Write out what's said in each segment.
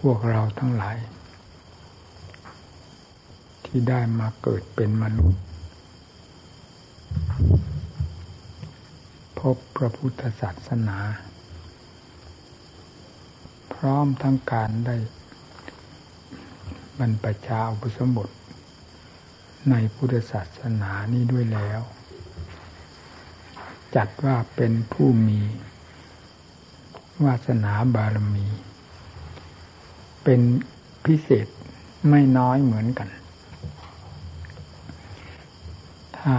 พวกเราทั้งหลาย ที่ได้มาเกิดเป็นมนุษย์ พบพระพุทธศาสนา พร้อมทั้งการได้บรรพชาอุปสมบทในพุทธศาสนานี้ด้วยแล้ว จัดว่าเป็นผู้มี วาสนาบารมี เป็นพิเศษไม่น้อยเหมือนกัน ถ้า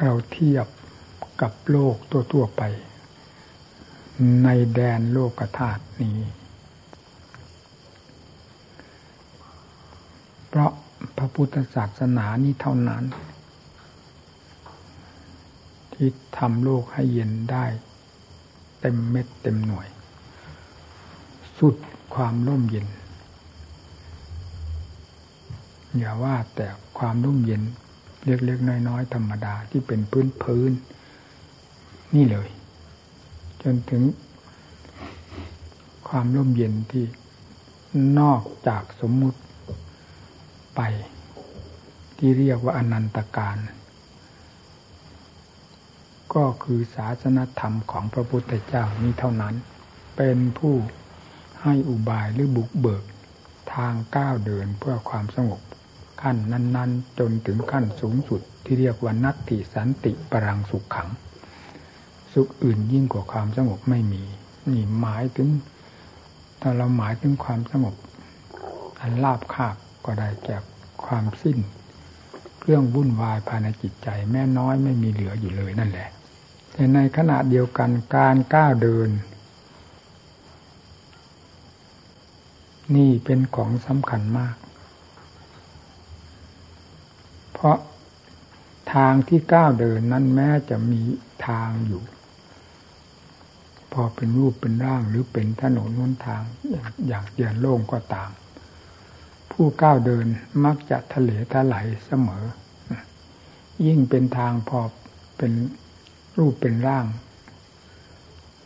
เราเทียบกับโลกตัวๆไป ในแดนโลกธาตุนี้ เพราะพระพุทธศาสนานี้เท่านั้น ที่ทำโลกให้เย็นได้ เต็มเม็ดเต็มหน่วย สุดความร่มเย็น อย่าว่าแต่ความร่มเย็นเล็กๆน้อยๆธรรมดาที่เป็นพื้นพื้น นี่เลย จนถึงความร่มเย็นที่นอกจากสมมุติไป ที่เรียกว่าอนันตการ ก็คือศาสนธรรมของพระพุทธเจ้านี้เท่านั้น เป็นผู้ให้อุบายหรือบุกเบิกทางก้าวเดินเพื่อความสงบ ขั้นนั้น ๆ จนถึงขั้นสูงสุดที่เรียกว่านัตติสันติปรังสุขขัง สุขอื่นยิ่งกว่าความสงบไม่มีนี่หมายถึงถ้าเราหมายถึงความสงบอันลาบคาบก็ได้แก่ความสิ้นเครื่องวุ่นวายภายในจิตใจ แม่น้อยไม่มีเหลืออยู่เลยนั่นแหละแต่ในขณะเดียวกันการก้าวเดิน นี่เป็นของสำคัญมาก เพราะทางที่ก้าวเดินนั้นแม้จะมีทางอยู่ พอเป็นรูปเป็นร่างหรือเป็นถนนนุนทางอย่างเดียนโล่งก็ตาม ผู้ก้าวเดินมักจะทะเลทลายเสมอ ยิ่งเป็นทางพอเป็นรูปเป็นร่าง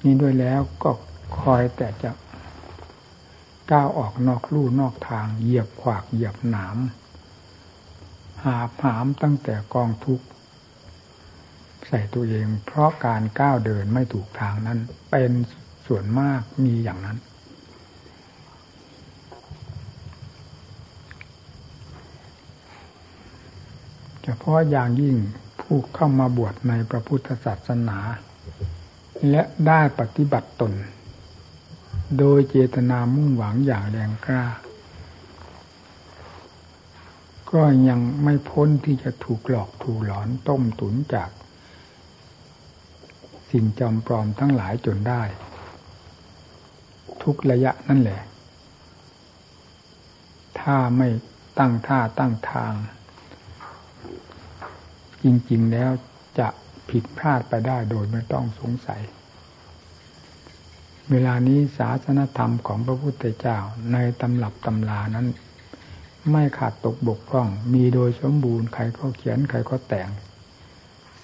นี้ด้วยแล้วก็คอยแต่จะก้าวออกนอกลู่นอกทางเหยียบขวากเหยียบหนาม หาหามตั้งแต่กองทุกข์ใส่ตัวเอง เพราะการก้าวเดินไม่ถูกทางนั้น เป็นส่วนมากมีอย่างนั้น เฉพาะอย่างยิ่งผู้เข้ามาบวชในพระพุทธศาสนา และได้ปฏิบัติตน โดยเจตนามุ่งหวังอย่างแรงกล้า ก็ยังไม่พ้นที่จะถูกหลอกถูกหลอนต้มตุนจาก สิ่งจอมปลอมทั้งหลายจนได้ ทุกระยะนั่นแหละ ถ้าไม่ตั้งท่าตั้งทาง จริง ๆ แล้วจะผิดพลาดไปได้โดยไม่ต้องสงสัย เวลานี้ศาสนธรรมของพระพุทธเจ้าในตำรับตำลานั้น ไม่ขาดตกบกพร่อง มีโดยสมบูรณ์ใครก็เขียนใครก็แต่ง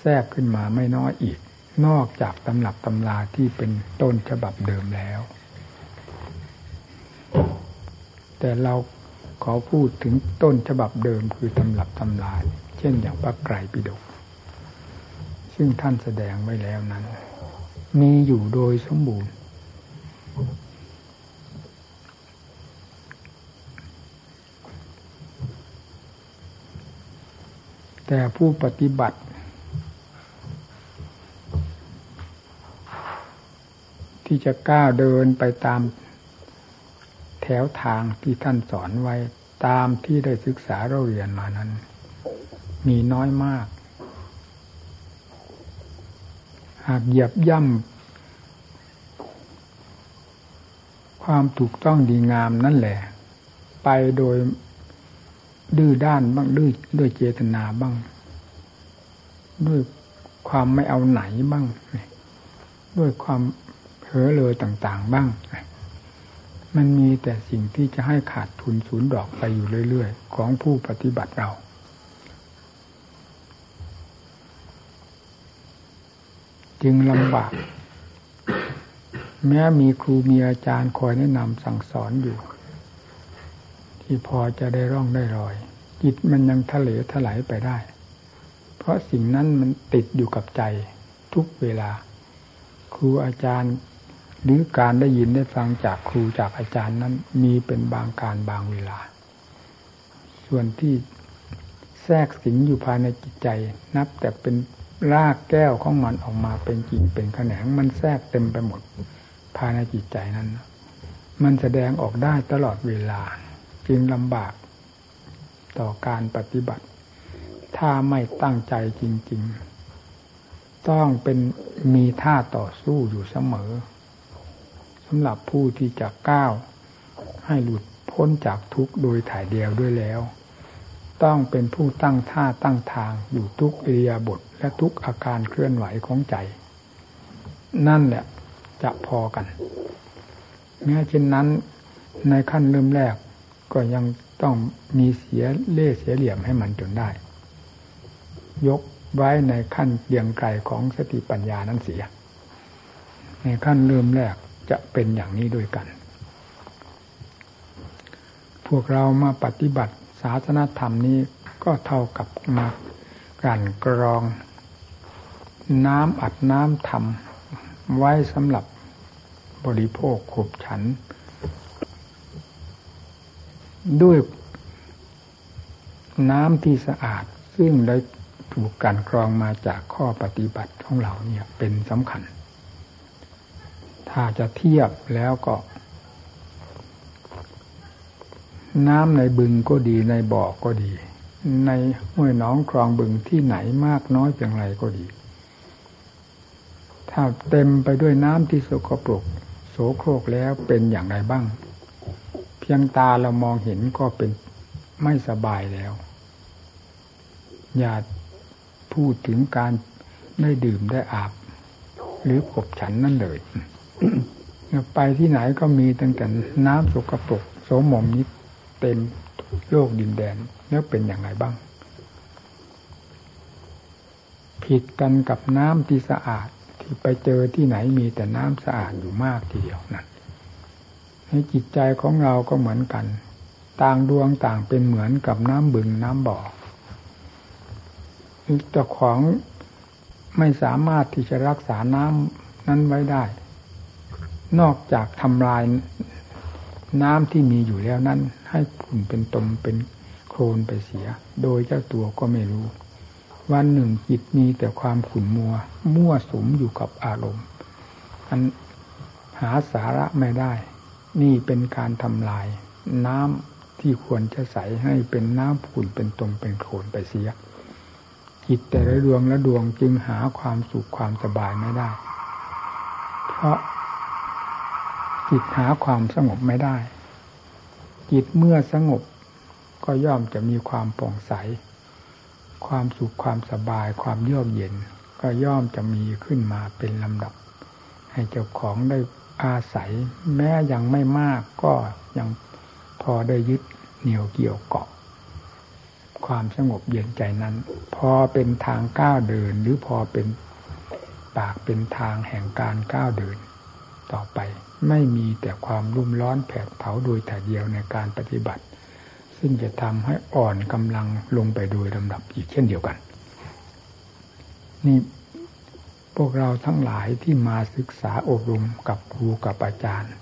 แทรกขึ้นมาไม่น้อยอีก นอกจากตำรับตำลาที่เป็นต้นฉบับเดิมแล้ว แต่เราขอพูดถึงต้นฉบับเดิมคือตำรับตำลาเช่นอย่างพระไกรปิฎกซึ่งท่านแสดงไว้แล้วนั้น มีอยู่โดยสมบูรณ์ แต่ผู้ปฏิบัติ ที่จะกล้าเดินไปตามแถวทางที่ท่านสอนไว้ตามที่ได้ศึกษาเราเรียนมานั้น มีน้อยมาก หากเหยียบย่ำความถูกต้องดีงามนั่นแหละ ไปโดย ดื้อด้านบ้างดื้อด้วยเจตนาบ้าง ด้วยความไม่เอาไหนบ้าง ด้วยความเผลอเลยต่างๆบ้าง มันมีแต่สิ่งที่จะให้ขาดทุนศูนย์ดอกไปอยู่เรื่อยๆ ของผู้ปฏิบัติเรา จึงลำบาก แม้มีครูมีอาจารย์คอยแนะนำสั่งสอนอยู่ ที่พอจะได้ร่องได้รอย จิตมันยังทะเลถลายไปได้ เพราะสิ่งนั้นมันติดอยู่กับใจทุกเวลา ครูอาจารย์หรือการได้ยินได้ฟังจากครูจากอาจารย์นั้น มีเป็นบางการบางเวลา ส่วนที่แทรกสิงอยู่ภายในจิตใจ นับแต่เป็นรากแก้วของมันออกมาเป็นกิ่งเป็นแขนงมันแทรกเต็มไปหมด ภายในจิตใจนั้น มันแสดงออกได้ตลอดเวลา จึงลำบากต่อการปฏิบัติ ถ้าไม่ตั้งใจจริง ๆ ต้องเป็นมีท่าต่อสู้อยู่เสมอสำหรับผู้ที่จะก้าวให้หลุดพ้นจากทุกข์โดยถ่ายเดียวด้วยแล้ว ต้องเป็นผู้ตั้งท่าตั้งทางอยู่ทุกอิริยาบถและทุกอาการเคลื่อนไหวของใจ นั่นแหละจะพอกันแม้เช่นนั้นในขั้นเริ่มแรก ก็ยังต้องมีเสียเล่เสียเหลี่ยมให้มันจนได้ ยกไว้ในขั้นเดียงไกลของสติปัญญานั้นเสีย ในขั้นเริ่มแรกจะเป็นอย่างนี้ด้วยกัน พวกเรามาปฏิบัติศาสนธรรมนี้ก็เท่ากับมาการกรอง น้ำอัดน้ำทำไว้สำหรับบริโภคขบฉัน ด้วยน้ำที่สะอาด ซึ่งได้ถูกการกรองมาจากข้อปฏิบัติของเราเนี่ยเป็นสำคัญ ถ้าจะเทียบแล้วก็ น้ำในบึงก็ดีในบ่อก็ดี ในห้วยน้องคลองบึงที่ไหนมากน้อยเพียงไรก็ดี ถ้าเต็มไปด้วยน้ำที่สกปรกโสโครกแล้วเป็นอย่างไรบ้าง พียงตาเรามองเห็นก็เป็นไม่สบายแล้ว อย่าพูดถึงการได้ดื่มได้อาบ หรือขบฉันนั่นเลยไปที่ไหนก็มีตั้งแต่น้ำสกปรกโสมมนี้เต็มโลกดินแดนแล้วเป็นอย่างไรบ้าง ผิดกันกับน้ำที่สะอาด ที่ไปเจอที่ไหนมีแต่น้ำสะอาดอยู่มากทีเดียวนั่น ในจิตใจของเราก็เหมือนกัน ต่างดวงต่างเป็นเหมือนกับน้ำบึงน้ำบ่อแต่ของไม่สามารถที่จะรักษาน้ำนั้นไว้ได้ นอกจากทำลายน้ำที่มีอยู่แล้วนั้น ให้ขุ่นเป็นตมเป็นโคลนไปเสีย โดยเจ้าตัวก็ไม่รู้ วันหนึ่งจิตมีแต่ความขุ่นมัว มั่วสมอยู่กับอารมณ์อันหาสาระไม่ได้ นี่เป็นการทำลาย น้ำที่ควรจะใสให้เป็นน้ำขุ่นเป็นตมเป็นโคลนไปเสียจิตแต่ละดวงละดวงจึงหาความสุขความสบายไม่ได้ เพราะจิตหาความสงบไม่ได้ จิตเมื่อสงบก็ย่อมจะมีความป่องใส ความสุขความสบาย ความเยือกเย็น ก็ย่อมจะมีขึ้นมาเป็นลำดับ ให้เจ้าของได้ อาศัย แม้ยังไม่มากก็ยังพอได้ยึดเหนี่ยวเกี่ยวเกาะ ความสงบเย็นใจนั้น พอเป็นทางก้าวเดิน หรือพอเป็นปากเป็นทางแห่งการก้าวเดิน ต่อไปไม่มีแต่ความรุ่มร้อนแผดเผาโดยแต่เดียวในการปฏิบัติ ซึ่งจะทำให้อ่อนกำลังลงไปโดยลำดับอีกเช่นเดียวกัน นี่ พวกเราทั้งหลายที่มาศึกษาอบรมกับครูกับอาจารย์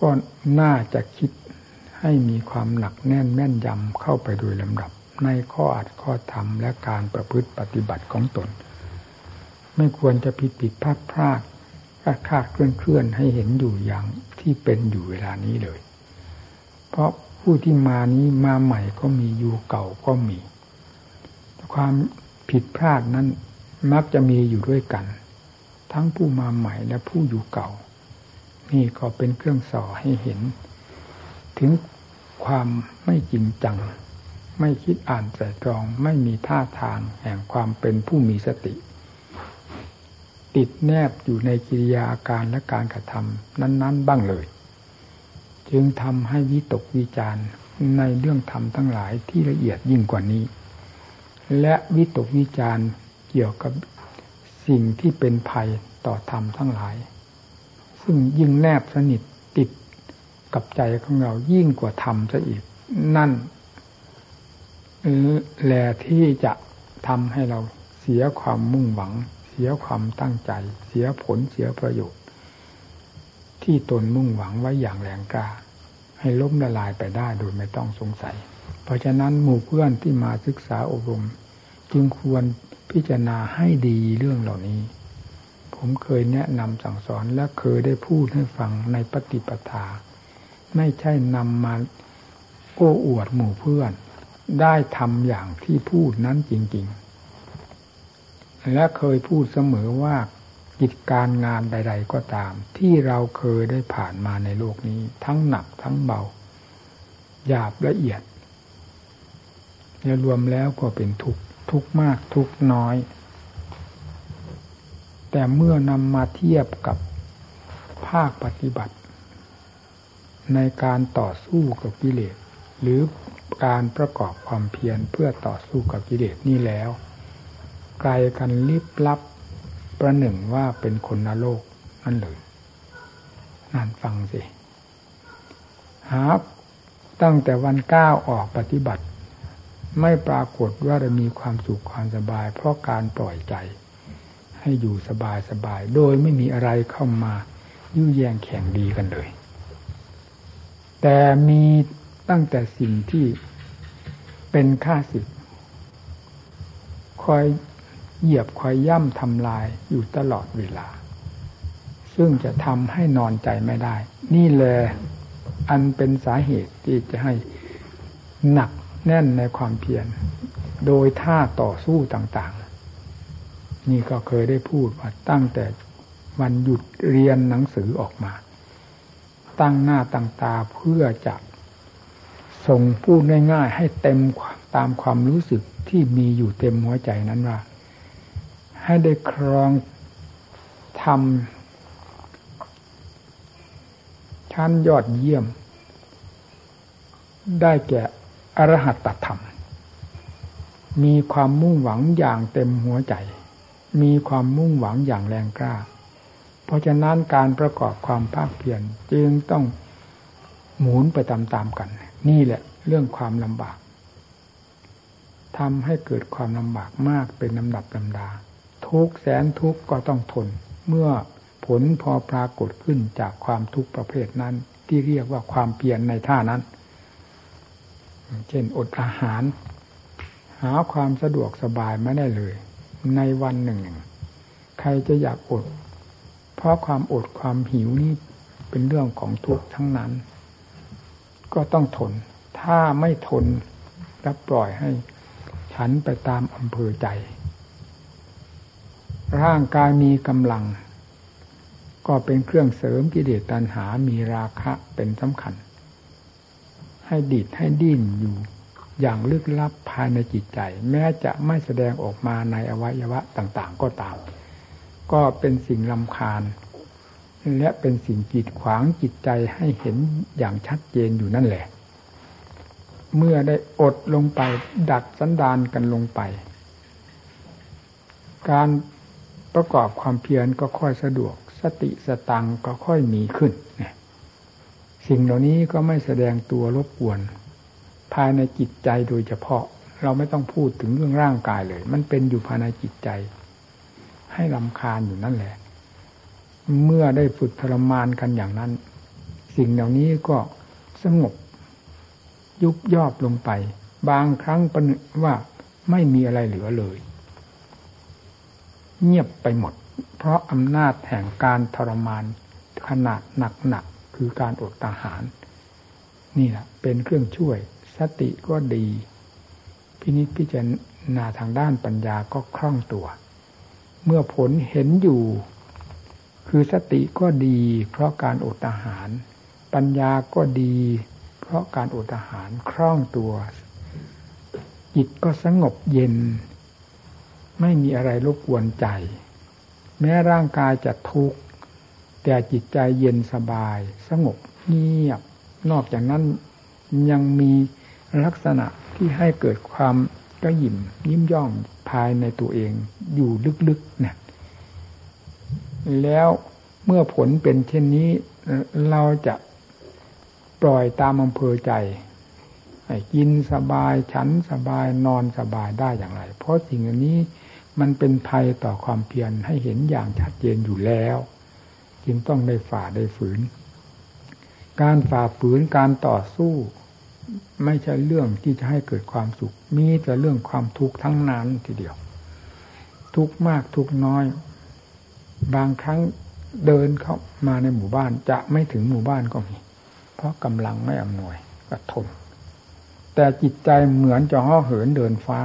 ก็น่าจะคิดให้มีความหนักแน่นแม่นยำเข้าไปโดยลำดับ ในข้ออัดข้อธรรมและการประพฤติปฏิบัติของตน ไม่ควรจะผิดผิดพลาดพลาดคาดคาดเคลื่อนเคลื่อนให้เห็นอยู่อย่างที่เป็นอยู่เวลานี้เลย เพราะผู้ที่มานี้มาใหม่ก็มีอยู่เก่าก็มี ความผิดพลาดนั้น มักจะมีอยู่ด้วยกัน ทั้งผู้มาใหม่และผู้อยู่เก่า นี่ก็เป็นเครื่องส่อให้เห็น ถึงความไม่จริงจัง ไม่คิดอ่านใจตรองไม่มีท่าทางแห่งความเป็นผู้มีสติ ติดแนบอยู่ในกิริยาอาการและการกระทำนั้น ๆ บ้างเลย จึงทำให้วิตกวิจารณ์ในเรื่องธรรมทั้งหลายที่ละเอียดยิ่งกว่านี้ และวิตกวิจารณ์ เกี่ยวกับสิ่งที่เป็นภัยต่อธรรมทั้งหลาย ซึ่งยิ่งแนบสนิทติดกับใจของเรายิ่งกว่าธรรมซะอีก นั่นแหละที่จะทำให้เราเสียความมุ่งหวัง เสียความตั้งใจ เสียผลเสียประโยชน์ ที่ตนมุ่งหวังไว้อย่างแรงกล้า ให้ล้มละลายไปได้โดยไม่ต้องสงสัย เพราะฉะนั้นหมู่เพื่อนที่มาศึกษาอบรม จึงควร พิจารณาให้ดีเรื่องเหล่านี้ ผมเคยแนะนำสั่งสอนและเคยได้พูดให้ฟังในปฏิปทา ไม่ใช่นำมาโอ้อวดหมู่เพื่อน ได้ทำอย่างที่พูดนั้นจริง ๆ และเคยพูดเสมอว่ากิจการงานใด ๆ ก็ตาม ที่เราเคยได้ผ่านมาในโลกนี้ ทั้งหนักทั้งเบาหยาบละเอียดและรวมแล้วก็เป็นทุกข์ ทุกมากทุกน้อย แต่เมื่อนำมาเทียบกับภาคปฏิบัติ ในการต่อสู้กับกิเลส หรือการประกอบความเพียรเพื่อต่อสู้กับกิเลสนี่แล้ว ไกลกันลิบลับประหนึ่งว่าเป็นคนนรกนั่นเลยนั่นฟังสิหาตั้งแต่วันก้าวออกปฏิบัติ ไม่ปรากฏว่าจะมีความสุขความสบาย เพราะการปล่อยใจ ให้อยู่สบายสบาย โดยไม่มีอะไรเข้ามายุ่ยแยงแข่งดีกันเลย แต่มีตั้งแต่สิ่งที่เป็นค่าศึกคอยเหยียบคอยย่ำทำลายอยู่ตลอดเวลา ซึ่งจะทำให้นอนใจไม่ได้ นี่แหละอันเป็นสาเหตุที่จะให้หนัก แน่นในความเพียรโดยท่าต่อสู้ต่างๆ นี่ก็เคยได้พูดว่าตั้งแต่วันหยุดเรียนหนังสือออกมา ตั้งหน้าตั้งตาเพื่อจะส่งพูดง่ายๆ ให้เต็มตามความรู้สึกที่มีอยู่เต็มหัวใจนั้นว่า ให้ได้ครองทำชั้นยอดเยี่ยม ได้แก่ อรหัตตธรรม มีความมุ่งหวังอย่างเต็มหัวใจ มีความมุ่งหวังอย่างแรงกล้า เพราะฉะนั้นการประกอบความภาคเพียรจึงต้องหมุนไปตามๆกัน นี่แหละเรื่องความลำบากทำให้เกิดความลำบากมากเป็นลำดับลำดา ทุกแสนทุกก็ต้องทน เมื่อผลพอปรากฏขึ้นจากความทุกข์ประเภทนั้น ที่เรียกว่าความเปลี่ยนในท่านั้น เช่นอดอาหาร หาความสะดวกสบายไม่ได้เลย ในวันหนึ่ง ใครจะอยากอด เพราะความอดความหิวนี่เป็นเรื่องของทุกข์ทั้งนั้น ก็ต้องทน ถ้าไม่ทนและปล่อยให้ฉันไปตามอำเภอใจ ร่างกายมีกำลัง ก็เป็นเครื่องเสริมกิเลสตัณหามีราคะเป็นสำคัญ ให้ดิดให้ดิ้นอยู่ อย่างลึกลับภายในจิตใจ แม้จะไม่แสดงออกมาในอวัยวะต่างๆ ก็ตาม ก็เป็นสิ่งลำคาญ และเป็นสิ่งกีดขวางจิตใจให้เห็นอย่างชัดเจนอยู่นั่นแหละ เมื่อได้อดลงไปดัดสันดานกันลงไป การประกอบความเพียรก็ค่อยสะดวก สติสตังก็ค่อยมีขึ้น สิ่งเหล่านี้ก็ไม่แสดงตัวรบกวน ภายในจิตใจโดยเฉพาะ เราไม่ต้องพูดถึงเรื่องร่างกายเลย มันเป็นอยู่ภายในจิตใจ ให้ลำคาญอยู่นั่นแหละ เมื่อได้ฝึกทรมานกันอย่างนั้น สิ่งเหล่านี้ก็สงบยุบยอบลงไป บางครั้งประนึกว่าไม่มีอะไรเหลือเลย เงียบไปหมด เพราะอำนาจแห่งการทรมานขนาดหนักๆ คือการอดตาหาร นี่แหละเป็นเครื่องช่วย สติก็ดี พินิจพิจารณาทางด้านปัญญาก็คล่องตัว เมื่อผลเห็นอยู่ คือสติก็ดี เพราะการอดอาหาร ปัญญาก็ดี เพราะการอดอาหารคล่องตัว จิตก็สงบเย็น ไม่มีอะไรรบกวนใจ แม้ร่างกายจะทุกข์ แต่จิตใจเย็นสบาย สงบเงียบ นอกจากนั้นยังมีลักษณะที่ให้เกิดความกระยิมยิ้มย่องภายในตัวเองอยู่ลึกๆนี่ยแล้วเมื่อผลเป็นเช่นนี้เราจะปล่อยตามอำเภอใจกินสบายฉันสบายนอนสบายได้อย่างไร เพราะสิ่งอันนี้มันเป็นภัยต่อความเพียรให้เห็นอย่างชัดเจนอยู่แล้ว จึงต้องได้ฝ่าได้ฝืน การฝ่าฝืนการต่อสู้ ไม่ใช่เรื่องที่จะให้เกิดความสุข มีแต่เรื่องความทุกข์ทั้งนั้นทีเดียว ทุกมากทุกน้อย บางครั้งเดินเข้ามาในหมู่บ้านจะไม่ถึงหมู่บ้านก็มี เพราะกำลังไม่อำนวยก็ทนแต่จิตใจเหมือนจะห่อเหินเดินฟ้า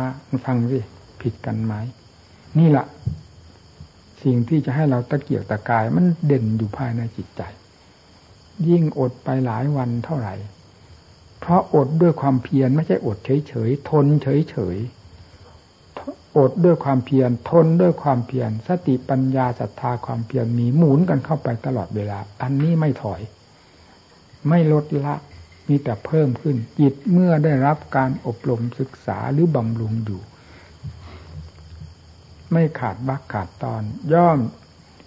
ฟังสิผิดกันไหมนี่แหละ สิ่งที่จะให้เราตะเกียกตะกาย มันเด่นอยู่ภายในจิตใจ ยิ่งอดไปหลายวันเท่าไหร่ เพราะอดด้วยความเพียรไม่ใช่อดเฉยๆทนเฉยๆอดด้วยความเพียรทนด้วยความเพียรสติปัญญาศรัทธาความเพียรมีหมุนกันเข้าไปตลอดเวลา อันนี้ไม่ถอย ไม่ลดละมีแต่เพิ่มขึ้นจิตเมื่อได้รับการอบรมศึกษาหรือบำรุงอยู่ ไม่ขาดบักขาดตอน ย่อม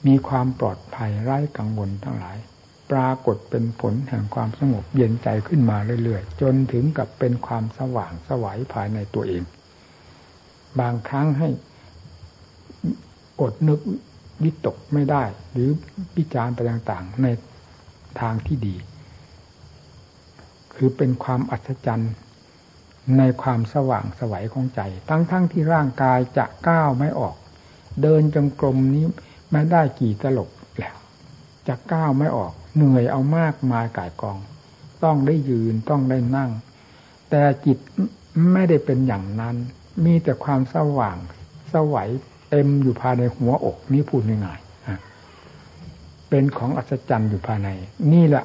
มีความปลอดภัยไร้กังวลทั้งหลาย ปรากฏเป็นผลแห่งความสงบเย็นใจขึ้นมาเรื่อยๆ จนถึงกับเป็นความสว่างสวัยภายในตัวเอง บางครั้งให้อดนึกวิตกไม่ได้ หรือวิจารณ์ไปต่างๆในทางที่ดี คือเป็นความอัศจรรย์ ในความสว่างสวัยของใจ ทั้งๆทที่ร่างกายจะก้าวไม่ออก เดินจงกรมนี้ไม่ได้กี่ตลบแล้วจะก้าวไม่ออก เหนื่อยเอามากมายกายกอง ต้องได้ยืนต้องได้นั่ง แต่จิตไม่ได้เป็นอย่างนั้น มีแต่ความสว่างสวัยเต็มอยู่ภายในหัวอกนี้พูดง่ายๆเป็นของอัศจรรย์อยู่ภายใน นี่แหละ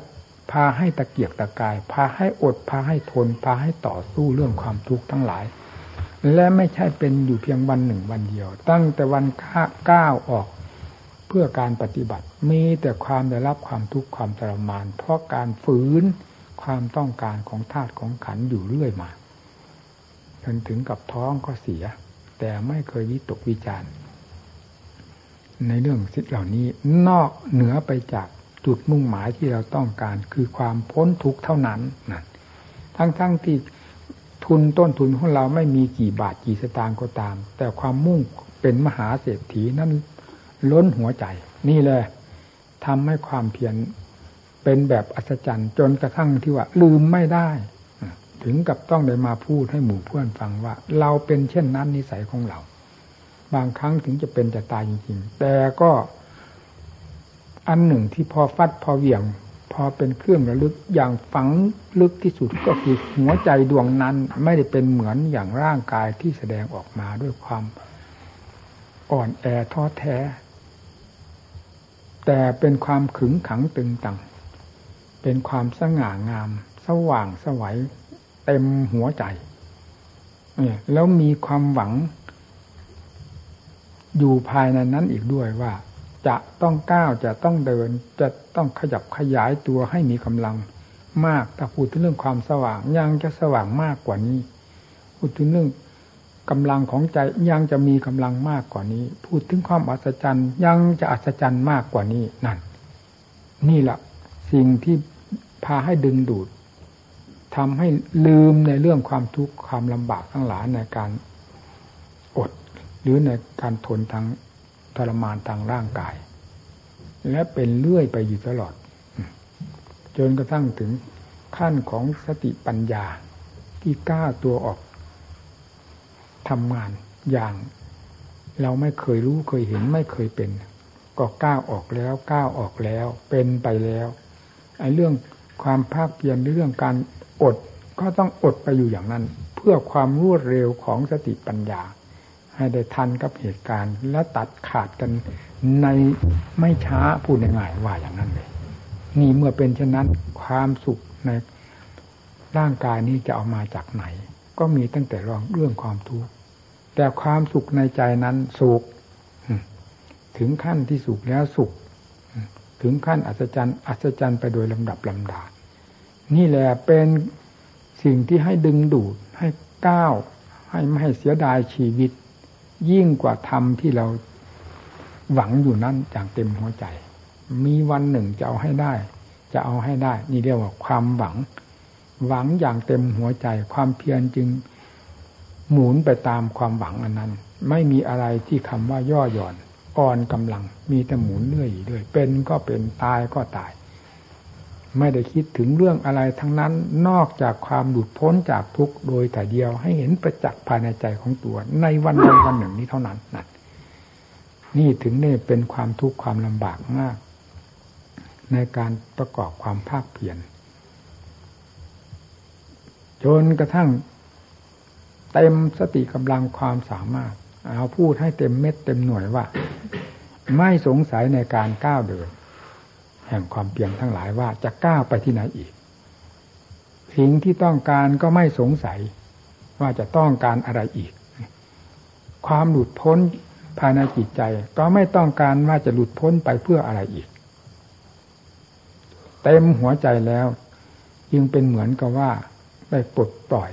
พาให้ตะเกียกตะกาย พาให้อด พาให้ทน พาให้ต่อสู้เรื่องความทุกข์ทั้งหลาย และไม่ใช่เป็นอยู่เพียงวันหนึ่งวันเดียว ตั้งแต่วันก้าวออกเพื่อการปฏิบัติ มีแต่ความได้รับความทุกข์ความทรมาน เพราะการฝืนความต้องการของธาตุของขันอยู่เรื่อยมาจนถึงกับท้องก็เสีย แต่ไม่เคยวิตกวิจารณ์ในเรื่องสิ่งเหล่านี้นอกเหนือไปจาก จุดมุ่งหมายที่เราต้องการ คือความพ้นทุกข์เท่านั้นนั่นทั้งๆทที่ทุนต้นทุนของเราไม่มีกี่บาทกี่สตางค์ก็ตาม แต่ความมุ่งเป็นมหาเศรษฐีนั้นล้นหัวใจ นี่เลยทำให้ความเพียรเป็นแบบอัศจรรย์จนกระทั่งที่ว่า ลืมไม่ได้ ถึงกับต้องได้มาพูดให้หมู่เพื่อนฟังว่า เราเป็นเช่นนั้นนิสัยของเรา บางครั้งถึงจะเป็นจะตายจริงๆ แต่ก็ อันหนึ่งที่พอฟัดพอเหวี่ยง พอเป็นเครื่องระลึกอย่างฝังลึกที่สุดก็คือหัวใจดวงนั้นไม่ได้เป็นเหมือนอย่างร่างกายที่แสดงออกมาด้วยความอ่อนแอท้อแท้ แต่เป็นความขึงขังตึงตังเป็นความสง่างาม สว่างสวัยเต็มหัวใจแล้วมีความหวัง อยู่ภายในนั้นอีกด้วยว่า จะต้องก้าวจะต้องเดิน จะต้องขยับขยายตัวให้มีกำลังมากถ้าพูดถึงเรื่องความสว่างยังจะสว่างมากกว่านี้ พูดถึงเรื่องกำลังของใจยังจะมีกำลังมากกว่านี้ พูดถึงความอัศจรรย์ยังจะอัศจรรย์มากกว่านี้นั่น นี่แหละสิ่งที่พาให้ดึงดูดทำให้ลืมในเรื่องความทุกข์ความลำบากทั้งหลายในการอด หรือในการทนทาง ทรมานทางร่างกาย และเป็นเลื่อยไปอยู่ตลอด จนกระทั่งถึงขั้นของสติปัญญาที่กล้าตัวออกทำงานอย่างเราไม่เคยรู้เคยเห็นไม่เคยเป็น ก็ก้าวออกแล้วก้าวออกแล้ว เป็นไปแล้วไอ้เรื่องความภาคเพียรเรื่องการอดก็ต้องอดไปอยู่อย่างนั้น เพื่อความรวดเร็วของสติปัญญา ให้ได้ทันกับเหตุการณ์ และตัดขาดกันในไม่ช้าพูดง่ายๆว่าอย่างนั้นเลย นี่เมื่อเป็นเช่นนั้นความสุขในร่างกายนี้จะเอามาจากไหน ก็มีตั้งแต่รองเรื่องความทุกข์แต่ความสุขในใจนั้นสุขถึงขั้นที่สุขแล้วสุข ถึงขั้นอัศจรรย์อัศจรรย์ไปโดยลำดับลำดา นี่แหละเป็นสิ่งที่ให้ดึงดูดให้ก้าวให้ไม่ให้เสียดายชีวิต ยิ่งกว่าธรรมที่เราหวังอยู่นั้นอย่างเต็มหัวใจ มีวันหนึ่งจะเอาให้ได้ จะเอาให้ได้ นี่เรียกว่าความหวัง หวังอย่างเต็มหัวใจ ความเพียรจึงหมุนไปตามความหวังอันนั้น ไม่มีอะไรที่คำว่าย่อหย่อนอ่อนกำลัง มีแต่หมุนเรื่อยเรื่อยเป็นก็เป็นตายก็ตาย ไม่ได้คิดถึงเรื่องอะไรทั้งนั้น นอกจากความหลุดพ้นจากทุกข์โดยแต่เดียว ให้เห็นประจักษ์ภายในใจของตัว ในวันใดวันหนึ่งนี้เท่านั้นนั่นนี่ถึงนี่เป็นความทุกข์ความลำบากมาก ในการประกอบความภาคเพียรจนกระทั่งเต็มสติกำลังความสามารถ เอาพูดให้เต็มเม็ดเต็มหน่วยว่า ไม่สงสัยในการก้าวเดิน แห่งความเปลี่ยนทั้งหลายว่าจะก้าวไปที่ไหนอีก สิ่งที่ต้องการก็ไม่สงสัยว่าจะต้องการอะไรอีก ความหลุดพ้นภายในจิตใจก็ไม่ต้องการว่าจะหลุดพ้นไปเพื่ออะไรอีก เต็มหัวใจแล้วยึงเป็นเหมือนกับว่าได้ปลดปล่อย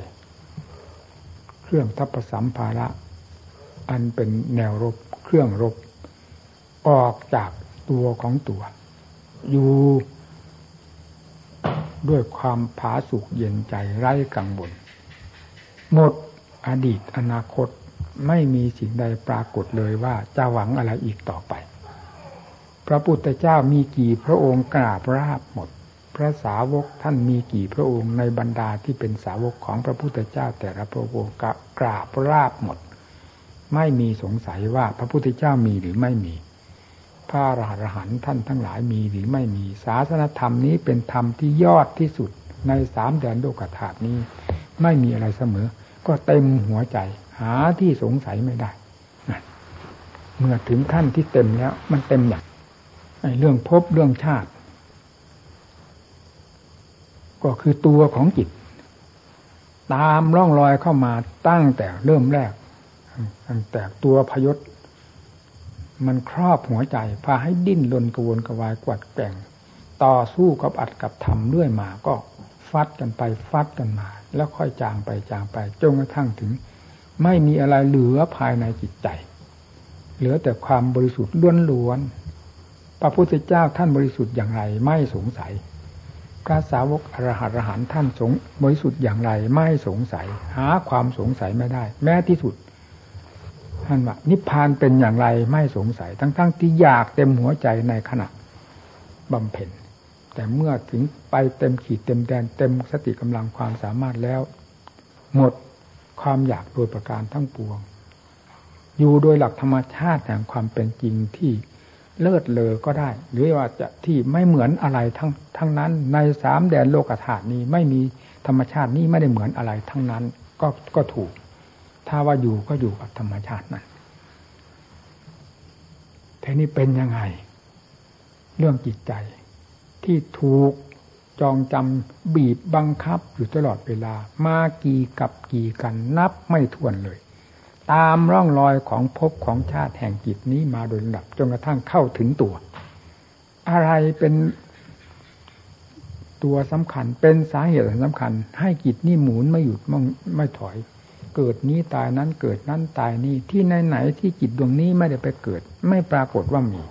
เครื่องทัพสัมภาระ อันเป็นแนวรบเครื่องรบ ออกจากตัวของตัว อยู่ด้วยความผาสุกเย็นใจไร้กังวลหมดอดีตอนาคตไม่มีสิ่งใดปรากฏเลยว่าจะหวังอะไรอีกต่อไป พระพุทธเจ้ามีกี่พระองค์กราบราบหมด พระสาวกท่านมีกี่พระองค์ในบรรดาที่เป็นสาวกของพระพุทธเจ้า แต่ละพระองค์กราบราบหมด ไม่มีสงสัยว่าพระพุทธเจ้ามีหรือไม่มี พระอรหันต์ท่านทั้งหลายมีหรือไม่มี ศาสนธรรมนี้เป็นธรรมที่ยอดที่สุดในสามแดนโลกธาตุนี้ ไม่มีอะไรเสมอ ก็เต็มหัวใจ หาที่สงสัยไม่ได้ เมื่อถึงขั้นที่เต็มแล้ว มันเต็มอย่างเรื่องพบเรื่องชาติ ก็คือตัวของจิต ตามร่องรอยเข้ามาตั้งแต่เริ่มแรกตั้งแต่ตัวพยศ มันครอบหัวใจพาให้ดิ้นรนกระวนกระวายกวัดแก่งต่อสู้กับอัดกับทำเรื่อยมาก็ฟัดกันไปฟัดกันมา แล้วค่อยจางไปจางไปจนกระทั่งถึง ไม่มีอะไรเหลือภายในจิตใจ เหลือแต่ความบริสุทธิ์ล้วนๆพระพุทธเจ้าท่านบริสุทธิ์อย่างไรไม่สงสัยพระสาวกอรหัตอรหันท่านสงบริสุทธิ์อย่างไรไม่สงสัย หาความสงสัยไม่ได้ แม้ที่สุด ท่านว่านิพพานเป็นอย่างไรไม่สงสัย ทั้งๆทที่อยากเต็มหัวใจในขณะบำเพ็ญแต่เมื่อถึงไปเต็มขีดเต็มแดนเต็มสติกำลังความสามารถแล้ว หมดความอยากโดยประการทั้งปวง อยู่โดยหลักธรรมชาติแห่งความเป็นจริงที่เลิศเลอก็ได้ หรือว่าจะที่ไม่เหมือนอะไรทั้งทั้งนั้น ในสามแดนโลกธาตุนี้ไม่มีธรรมชาตินี้ไม่ได้เหมือนอะไรทั้งนั้น ก็ก็ถูก ถ้าว่าอยู่ก็อยู่กับธรรมชาตินั้นทีนี้เป็นยังไง เรื่องจิตใจ ที่ถูกจองจำบีบบังคับอยู่ตลอดเวลา มากี่กับกี่กันนับไม่ถ้วนเลย ตามร่องรอยของภพของชาติแห่งจิตนี้มาโดยลำดับจนกระทั่งเข้าถึงตัว อะไรเป็นตัวสำคัญ เป็นสาเหตุสำคัญ ให้จิตนี่หมุนไม่หยุดไม่ถอย เกิดนี้ตายนั้นเกิดนั้นตายนี้ที่ไหนไหนที่จิตดวงนี้ไม่ได้ไปเกิด ไม่ปรากฏว่ามี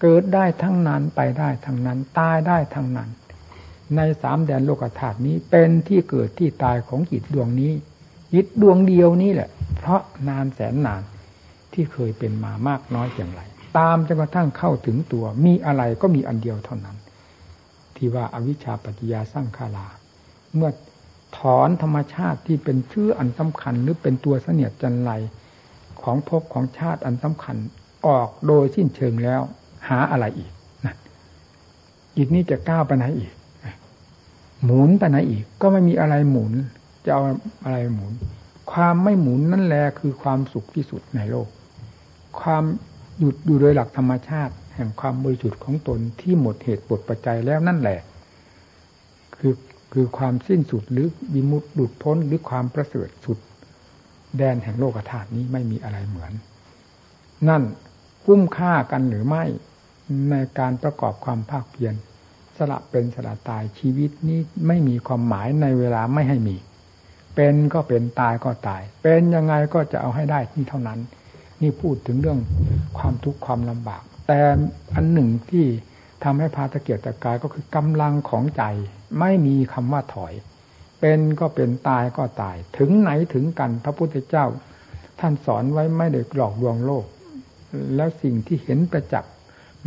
เกิดได้ทั้งนั้นไปได้ทั้งนั้นตายได้ทั้งนั้น ในสามแดนโลกธาตุนี้เป็นที่เกิดที่ตายของจิตดวงนี้จิตดวงเดียวนี้แหละ เพราะนานแสนนานที่เคยเป็นมามากน้อยอย่างไร ตามจนกระทั่งเข้าถึงตัว มีอะไรก็มีอันเดียวเท่านั้น ที่ว่าอาวิชชาปัจจยาสร้างคาลาเมื่อ ถอนธรรมชาติที่เป็นชื่ออันสำคัญ หรือเป็นตัวเสนียดจันไรของภพของชาติอันสำคัญออกโดยสิ้นเชิงแล้ว หาอะไรอีกนะอีกนี้จะก้าวไปไหนอีก หมุนไปไหนอีก ก็ไม่มีอะไรหมุน จะเอาอะไรหมุน ความไม่หมุนนั่นแหละคือความสุขที่สุดในโลก ความหยุดอยู่โดยหลักธรรมชาติ แห่งความบริสุทธิ์ของตนที่หมดเหตุหมดปัจจัยแล้วนั่นแหละ คือ คือความสิ้นสุดหรือวิมุตติหลุดพ้นหรือความประเสริฐสุด แดนแห่งโลกธาตุนี้ไม่มีอะไรเหมือน นั่นคุ้มค่ากันหรือไม่ในการประกอบความภาคเพียรสละเป็นสละตายชีวิตนี้ไม่มีความหมายในเวลาไม่ให้มี เป็นก็เป็นตายก็ตาย เป็นยังไงก็จะเอาให้ได้ที่เท่านั้น นี่พูดถึงเรื่องความทุกข์ความลำบาก แต่อันหนึ่งที่ ทำให้พาตะเกียกตะกายก็คือกำลังของใจ ไม่มีคำว่าถอย เป็นก็เป็นตายก็ตาย ถึงไหนถึงกันพระพุทธเจ้า ท่านสอนไว้ไม่ได้หลอกลวงโลก แล้วสิ่งที่เห็นประจักษ์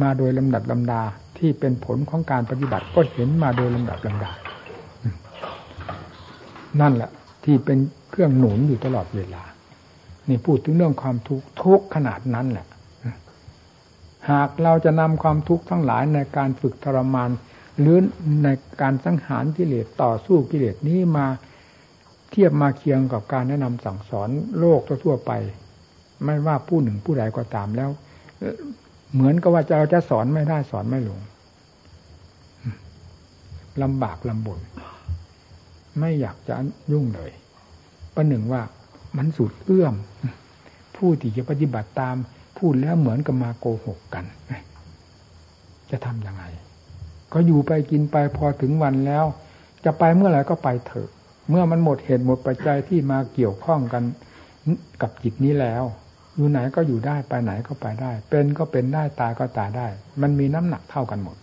มาโดยลำดับลำดาที่เป็นผลของการปฏิบัติก็เห็นมาโดยลำดับลำดา นั่นแหละที่เป็นเครื่องหนุนอยู่ตลอดเวลา นี่พูดถึงเรื่องความทุกข์ทุกขนาดนั้นแหละ หากเราจะนำความทุกข์ทั้งหลายในการฝึกทรมานหรือในการสังหารกิเลสต่อสู้กิเลสนี้มาเทียบมาเคียงกับการแนะนำสั่งสอนโลกทั่วไป ไม่ว่าผู้หนึ่งผู้ใดก็ตามแล้ว เหมือนกับว่าเราจะสอนไม่ได้สอนไม่ลงลำบากลำบนไม่อยากจะยุ่งเลยประหนึ่งว่ามันสุดเอื้อม ผู้ที่จะปฏิบัติตาม พูดแล้วเหมือนกับมาโกหกกัน จะทำยังไง ก็อยู่ไปกินไปพอถึงวันแล้ว จะไปเมื่อไหร่ก็ไปเถอะ เมื่อมันหมดเหตุหมดปัจจัยที่มาเกี่ยวข้องกันกับจิตนี้แล้ว อยู่ไหนก็อยู่ได้ไปไหนก็ไปได้ เป็นก็เป็นได้ตายก็ตายได้ มันมีน้ำหนักเท่ากันหมด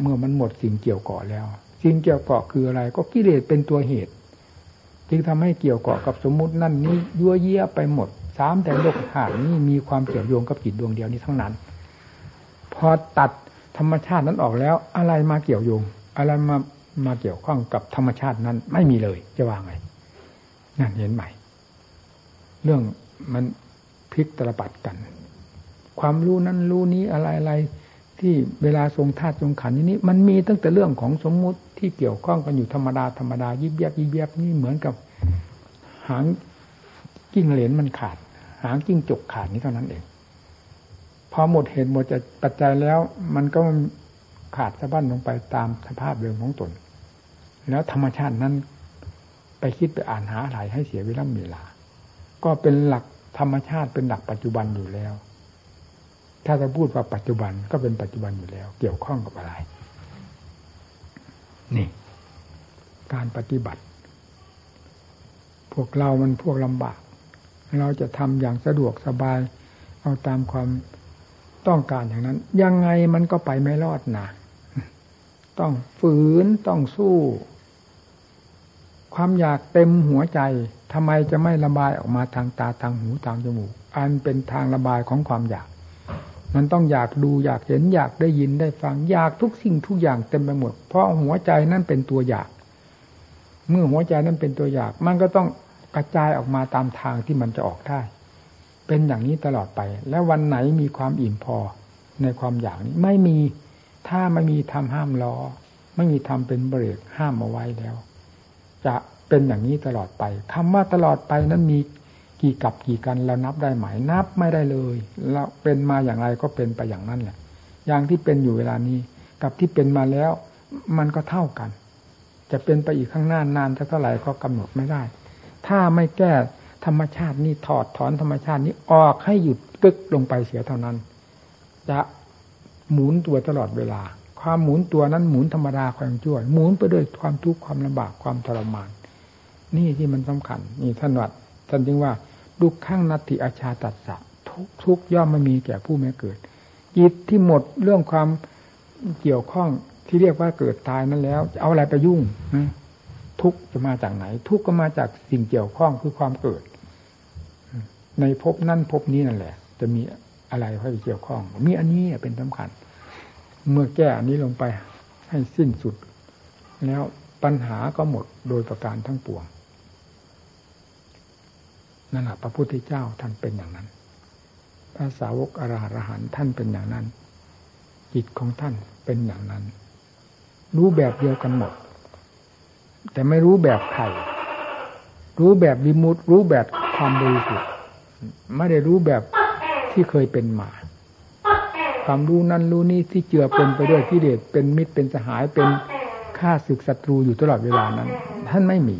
เมื่อมันหมดสิ่งเกี่ยวก่อแล้ว สิ่งเกี่ยวเกาะคืออะไร ก็กิเลสเป็นตัวเหตุ จึงทำให้เกี่ยวเกาะกับสมมุตินั่นนี้ยั่วเยี่ยไปหมดสามแต่โลกธาตุนี้มีความเกี่ยวโยงกับจิตดวงเดียวนี้ทั้งนั้น พอตัดธรรมชาตินั้นออกแล้ว อะไรมาเกี่ยวโยง อะไรมามาเกี่ยวข้องกับธรรมชาตินั้น ไม่มีเลยจะว่าไงนั่นเห็นไหมเรื่องมันพลิกตลบัดกัน ความรู้นั้นรู้นี้อะไรอะไร ที่เวลาทรงธาตุทรงขันนี้ มันมีตั้งแต่เรื่องของสมมุติที่เกี่ยวข้องกันอยู่ธรรมดาธรรมดายิบยับยิบยับนี่เหมือนกับหางกิ้งเหรนมันขาด หางกิ้งจกขาดนี้เท่านั้นเอง พอหมดเหตุหมดจะปัจจัยแล้ว มันก็ขาดสะบั้นลงไปตามสภาพเดิมของตน แล้วธรรมชาตินั้นไปคิดไปอ่านหาอะไรให้เสียเวลาเวลา ก็เป็นหลักธรรมชาติเป็นหลักปัจจุบันอยู่แล้ว ถ้าจะพูดว่าปัจจุบันก็เป็นปัจจุบันอยู่แล้ว เกี่ยวข้องกับอะไร นี่ การปฏิบัติ พวกเรามันพวกลำบาก เราจะทำอย่างสะดวกสบาย เอาตามความต้องการอย่างนั้น ยังไงมันก็ไปไม่รอดนะต้องฝืนต้องสู้ ความอยากเต็มหัวใจทำไมจะไม่ระบายออกมาทางตาทางหูทางจมูก อันเป็นทางระบายของความอยาก มันต้องอยากดูอยากเห็นอยากได้ยินได้ฟัง อยากทุกสิ่งทุกอย่างเต็มไปหมด เพราะหัวใจนั่นเป็นตัวอยาก เมื่อหัวใจนั้นเป็นตัวอยาก มันก็ต้องกระจายออกมาตามทางที่มันจะออกได้ เป็นอย่างนี้ตลอดไป แล้ววันไหนมีความอิ่มพอในความอยากนี้ ไม่มีถ้าไม่มีทำห้ามล้อ ไม่มีทำเป็นเบรกห้ามเอาไว้แล้ว จะเป็นอย่างนี้ตลอดไปคำว่าตลอดไปนั้นมี กี่กับกี่กันเรานับได้ไหมนับไม่ได้เลยเราเป็นมาอย่างไรก็เป็นไปอย่างนั้นแหละ อย่างที่เป็นอยู่เวลานี้ กับที่เป็นมาแล้ว มันก็เท่ากัน จะเป็นไปอีกข้างหน้านานเท่าไหร่ก็กำหนดไม่ได้ ถ้าไม่แก้ธรรมชาตินี้ถอดถอนธรรมชาตินี้ออกให้หยุดกึกลงไปเสียเท่านั้น จะหมุนตัวตลอดเวลา ความหมุนตัวนั้นหมุนธรรมดาความชั่วหมุนไปด้วยความทุกข์ความลำบากความทรมาน นี่ที่มันสำคัญนี่ท่านวัด ท่านจึงว่าดุข้างนัตติอาชาตัสสะทุกทุกย่อมไม่มีแก่ผู้ไม่เกิดจิตที่หมดเรื่องความเกี่ยวข้องที่เรียกว่าเกิดตายนั้นแล้วเอาอะไรไปยุ่งทุกจะมาจากไหน ทุกก็มาจากสิ่งเกี่ยวข้องคือความเกิด ในภพนั่นภพนี้นั่นแหละ จะมีอะไรให้เกี่ยวข้อง มีอันนี้เป็นสำคัญ เมื่อแก้อันนี้ลงไปให้สิ้นสุด แล้วปัญหาก็หมดโดยประการทั้งปวง นั่นแหละพระพุทธเจ้าท่านเป็นอย่างนั้น พระสาวกอรหันท่านเป็นอย่างนั้น จิตของท่านเป็นอย่างนั้น รู้แบบเดียวกันหมด แต่ไม่รู้แบบใครรู้แบบวิมุตรู้แบบความบริสุทธิ์ไม่ได้รู้แบบที่เคยเป็นมาความรู้นั้นรู้นี้ที่เจือปนไปด้วยกิเลสเป็นมิตรเป็นสหายเป็นฆ่าศึกศัตรูอยู่ตลอดเวลานั้น ท่านไม่มี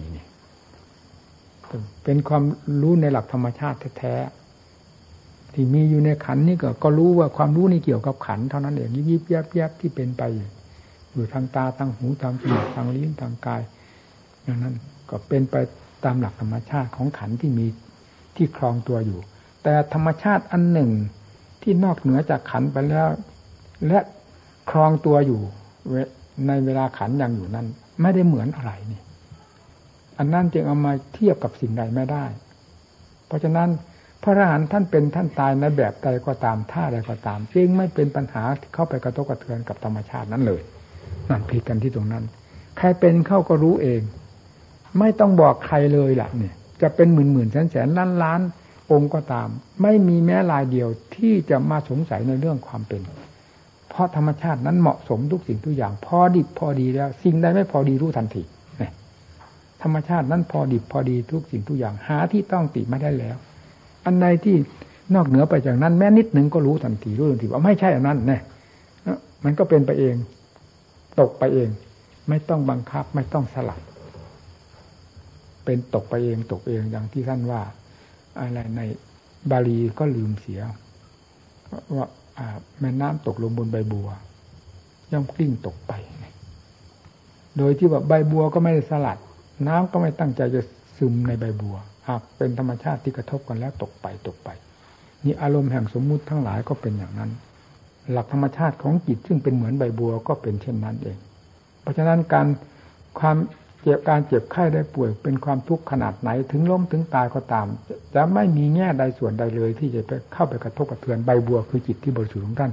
เป็นความรู้ในหลักธรรมชาติแท้ๆที่มีอยู่ในขันนี่ก็ก็รู้ว่าความรู้นี่เกี่ยวกับขันเท่านั้นเองยิบยับยับที่เป็นไป อยู่ทางตาทางหูทางจมูกทางลิ้นทางกายอย่างนั้นก็เป็นไปตามหลักธรรมชาติของขันที่มีที่ครองตัวอยู่ แต่ธรรมชาติอันหนึ่งที่นอกเหนือจากขันไปแล้ว และครองตัวอยู่ในเวลาขันยังอยู่นั้น ไม่ได้เหมือนอะไรนี่ อันนั้นจึงเอามาเทียบกับสิ่งใดไม่ได้ เพราะฉะนั้นพระอรหันต์ท่านเป็นท่านตายในแบบใดก็ตามท่าใดก็ตามจึงไม่เป็นปัญหาเข้าไปกระทบกระเทือนกับธรรมชาตินั้นเลยนั่นผิดกันที่ตรงนั้น ใครเป็นเข้าก็รู้เอง ไม่ต้องบอกใครเลยล่ะเนี่ยจะเป็นหมื่นหมื่นแสนแสนล้านล้านองค์ก็ตาม ไม่มีแม้ลายเดียวที่จะมาสงสัยในเรื่องความเป็น เพราะธรรมชาตินั้นเหมาะสมทุกสิ่งทุกอย่าง พอดิบพอดีแล้ว สิ่งใดไม่พอดีรู้ทันที ธรรมชาตินั้นพอดิบพอดีทุกสิ่งทุกอย่างหาที่ต้องติไม่ได้แล้ว อันใดที่นอกเหนือไปจากนั้น แม้นิดหนึ่งก็รู้ทันทีรู้ทันทีว่าไม่ใช่อันนั้นแน่มันก็เป็นไปเอง ตกไปเอง ไม่ต้องบังคับ ไม่ต้องสลับ เป็นตกไปเองตกเองอย่างที่ท่านว่า อะไรในบาลีก็ลืมเสียว่าแม่น้ำตกลงบนใบบัว ย่อมกลิ้งตกไป โดยที่ว่าใบบัวก็ไม่ได้สลัด น้ำก็ไม่ตั้งใจจะซึมในใบบัว หากเป็นธรรมชาติที่กระทบกันแล้วตกไปตกไป นี่อารมณ์แห่งสมมุติทั้งหลายก็เป็นอย่างนั้น หลักธรรมชาติของจิตซึ่งเป็นเหมือนใบบัวก็เป็นเช่นนั้นเอง เพราะฉะนั้นการความเจ็บการเจ็บไข้ได้ป่วยเป็นความทุกข์ขนาดไหนถึงล้มถึงตายก็ตาม จะไม่มีแง่ใดส่วนใดเลย ที่จะไปเข้าไปกระทบกระเทือนใบบัวคือจิตที่บริสุทธิ์ของท่าน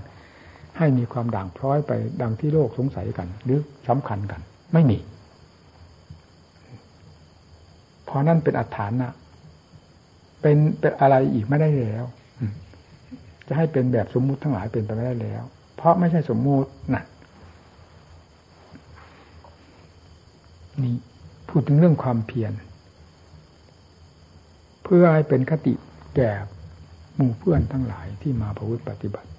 ให้มีความด่างพร้อยไปดังที่โลกสงสัยกัน หรือสำคัญกัน ไม่มี เพราะนั่นเป็นอัฐานะเป็นเป็นอะไรอีกไม่ได้แล้วจะให้เป็นแบบสมมุติทั้งหลายเป็นไปไม่ได้แล้ว เพราะไม่ใช่สมมุตินะนี่พูดถึงเรื่องความเพียรเพื่อให้เป็นคติแก่หมู่เพื่อนทั้งหลายที่มาประพฤติปฏิบัติ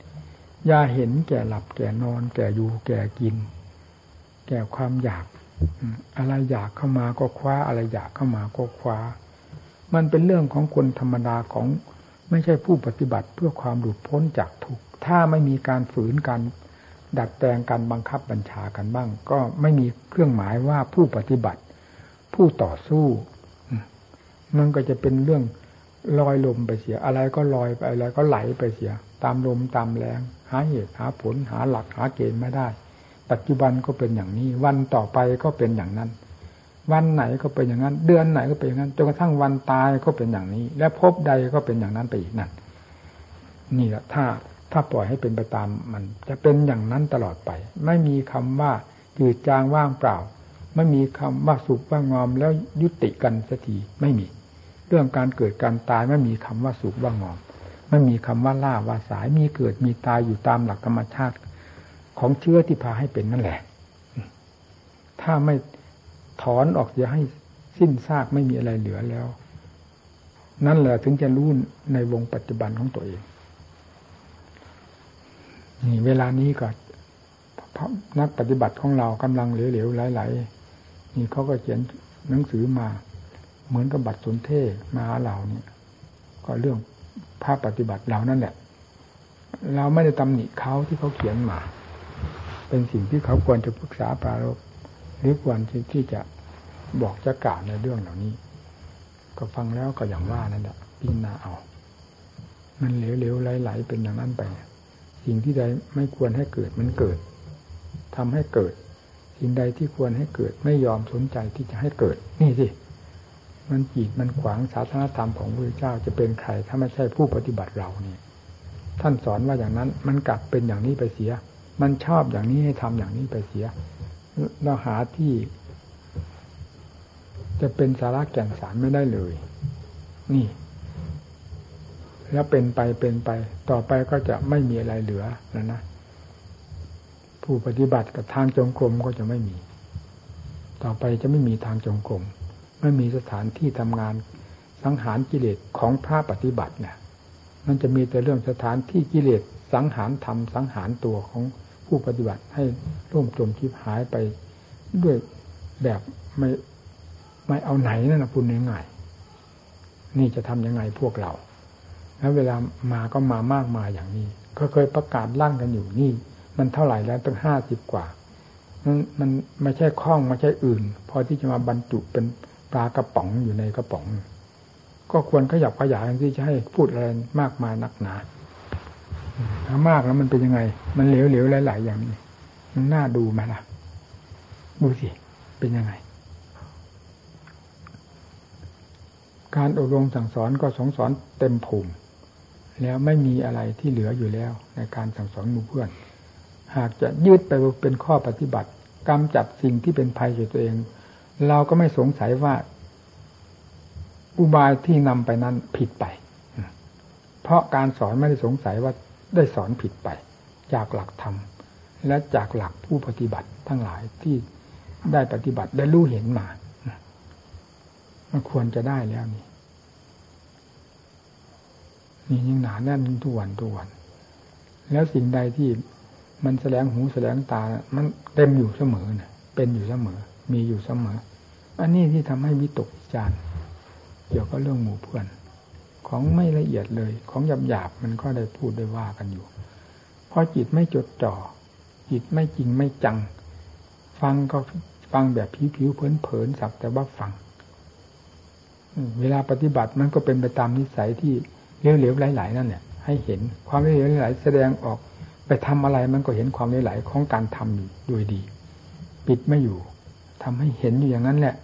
อย่าเห็นแก่หลับแก่นอน แก่อยู่แก่กิน แก่ความอยาก อะไรอยากเข้ามาก็คว้า อะไรอยากเข้ามาก็คว้า มันเป็นเรื่องของคนธรรมดาของไม่ใช่ผู้ปฏิบัติเพื่อความหลุดพ้นจากทุกข์ถ้าไม่มีการฝืนการดัดแปลงการบังคับบัญชากันบ้าง ก็ไม่มีเครื่องหมายว่าผู้ปฏิบัติ ผู้ต่อสู้ มันก็จะเป็นเรื่องลอยลมไปเสีย อะไรก็ลอยไปอะไรก็ไหลไปเสีย ตามลมตามแรง หาเหตุหาผลหาหลักหาเกณฑ์ไม่ได้ ปัจจุบันก็เป็นอย่างนี้ วันต่อไปก็เป็นอย่างนั้น วันไหนก็เป็นอย่างนั้น เดือนไหนก็เป็นอย่างนั้นจนกระทั่งวันตายก็เป็นอย่างนี้ และพบใดก็เป็นอย่างนั้นไปอีกนั่นนี่แหละถ้าถ้าปล่อยให้เป็นไปตามมัน จะเป็นอย่างนั้นตลอดไป ไม่มีคำว่าจืดจางว่างเปล่า ไม่มีคำว่าสุขว่างอมแล้วยุติกันสักทีไม่มี เรื่องการเกิดการตายไม่มีคำว่าสุขว่างอมไม่มีคำว่าล่าว่าสายมีเกิดมีตายอยู่ตามหลักธรรมชาติ ของเชื้อที่พาให้เป็นนั่นแหละ ถ้าไม่ถอนออกจะให้สิ้นซากไม่มีอะไรเหลือแล้ว นั่นแหละถึงจะรู้ในวงปัจจุบันของตัวเองนี่เวลานี้ก็นักปฏิบัติของเรากำลังเหลวๆไหลๆนี่เขาก็เขียนหนังสือมา เหมือนกับบัตรสนเทศมาหาเราเนี่ยก็เรื่องภาพปฏิบัติเรานั่นแหละ เราไม่ได้ตำหนิเขาที่เขาเขียนมา เป็นสิ่งที่เขาควรจะปรึกษาปรารบหรือควรที่จะบอกจะกล่าวในเรื่องเหล่านี้ ก็ฟังแล้วก็อย่างว่านั่นแหละพิจารณาเอา มันเหลวๆไหลๆเป็นอย่างนั้นไป สิ่งที่ใดไม่ควรให้เกิดมันเกิดทำให้เกิด สิ่งใดที่ควรให้เกิดไม่ยอมสนใจที่จะให้เกิด นี่สิมันจีดมันขวางศาสนธรรมของพระเจ้าจะเป็นใครถ้าไม่ใช่ผู้ปฏิบัติเรานี่ท่านสอนว่าอย่างนั้นมันกลับเป็นอย่างนี้ไปเสีย มันชอบอย่างนี้ให้ทำอย่างนี้ไปเสีย เราหาที่ จะเป็นสาระแก่นสารไม่ได้เลย นี่ แล้วเป็นไปเป็นไป ต่อไปก็จะไม่มีอะไรเหลือแล้วนะผู้ปฏิบัติกับทางจงกรมก็จะไม่มี ต่อไปจะไม่มีทางจงกรมไม่มีสถานที่ทำงานสังหารกิเลสของพระปฏิบัติเนี่ยมันจะมีแต่เรื่องสถานที่กิเลส สังหารธรรมสังหารตัวของผู้ปฏิบัติให้ร่มจมชิบหายไปด้วยแบบไม่ไม่เอาไหนนั่นนะพูดง่ายๆนี่จะทำยังไงพวกเรา แล้วเวลามาก็มามากมายอย่างนี้ ก็เคยประกาศลั่นกันอยู่นี่ มันเท่าไหร่แล้วตั้งห้าสิบกว่ามันมันไม่ใช่คล้องไม่ใช่อื่น พอที่จะมาบรรจุเป็นปลากระป๋องอยู่ในกระป๋อง ก็ควรขยับขยายที่จะให้พูดอะไรมากมายนักหนา ถ้ามากแล้วมันเป็นยังไง มันเหลวๆหลาย ๆ อย่างนี้มันน่าดูไหมล่ะ ดูสิ เป็นยังไง การอบรมสั่งสอนก็สงสอนเต็มภูมิแล้วไม่มีอะไรที่เหลืออยู่แล้ว ในการสั่งสอนหมู่เพื่อน หากจะยืดไปเป็นข้อปฏิบัติกำจัดสิ่งที่เป็นภัยแก่ตัวเอง เราก็ไม่สงสัยว่า อุบายที่นำไปนั้นผิดไป เพราะการสอนไม่ได้สงสัยว่า ได้สอนผิดไป จากหลักธรรม และจากหลักผู้ปฏิบัติทั้งหลายที่ได้ปฏิบัติได้รู้เห็นมามันควรจะได้แล้วนี่นี่ยิ่งหนาแน่นทุกวันทุกวัน แล้วสิ่งใดที่มันแสดงหูแสดงตา มันเต็มอยู่เสมอเนะเป็นอยู่เสมอ มีอยู่เสมอ อันนี้ที่ทำให้วิตกจารเกี่ยวกับเรื่องหมู่เพื่อน ของไม่ละเอียดเลย ของหยาบหยาบมันก็ได้พูดได้ว่ากันอยู่ เพราะจิตไม่จดจ่อ จิตไม่จริงไม่จัง ฟังก็ฟังแบบผิวๆเผินๆสักแต่ว่าฟัง เวลาปฏิบัติมันก็เป็นไปตามนิสัยที่เหลวๆไหลๆนั่นเนี่ยให้เห็นความเหลวไหลแสดงออก ไปทำอะไรมันก็เห็นความเหลวไหลของการทำโดยดี ปิดไม่อยู่ทำให้เห็นอยู่อย่างนั้นแหละ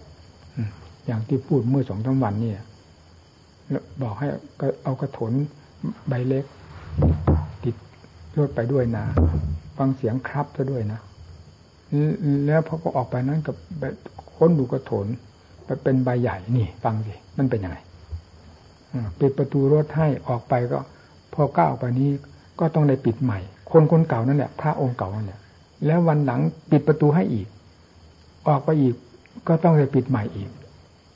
อย่างที่พูดเมื่อสองสาวันนี่ บอกให้เอากระถนใบเล็ก ติดรถไปด้วยนะฟังเสียงครับซะด้วยนะแล้วพอก็ออกไปนั้นกับค้นดูกระถนไปเป็นใบใหญ่นี่ ฟังสิมันเป็นยังไงปิดประตูรถให้ออกไปก็ พอก้าวไปนี้ก็ต้องได้ปิดใหม่ คนคนเก่านั่นแหละพระองค์เก่านั่นแหละแล้ววันหลังปิดประตูให้อีก ออกไปอีกก็ต้องได้ปิดใหม่อีก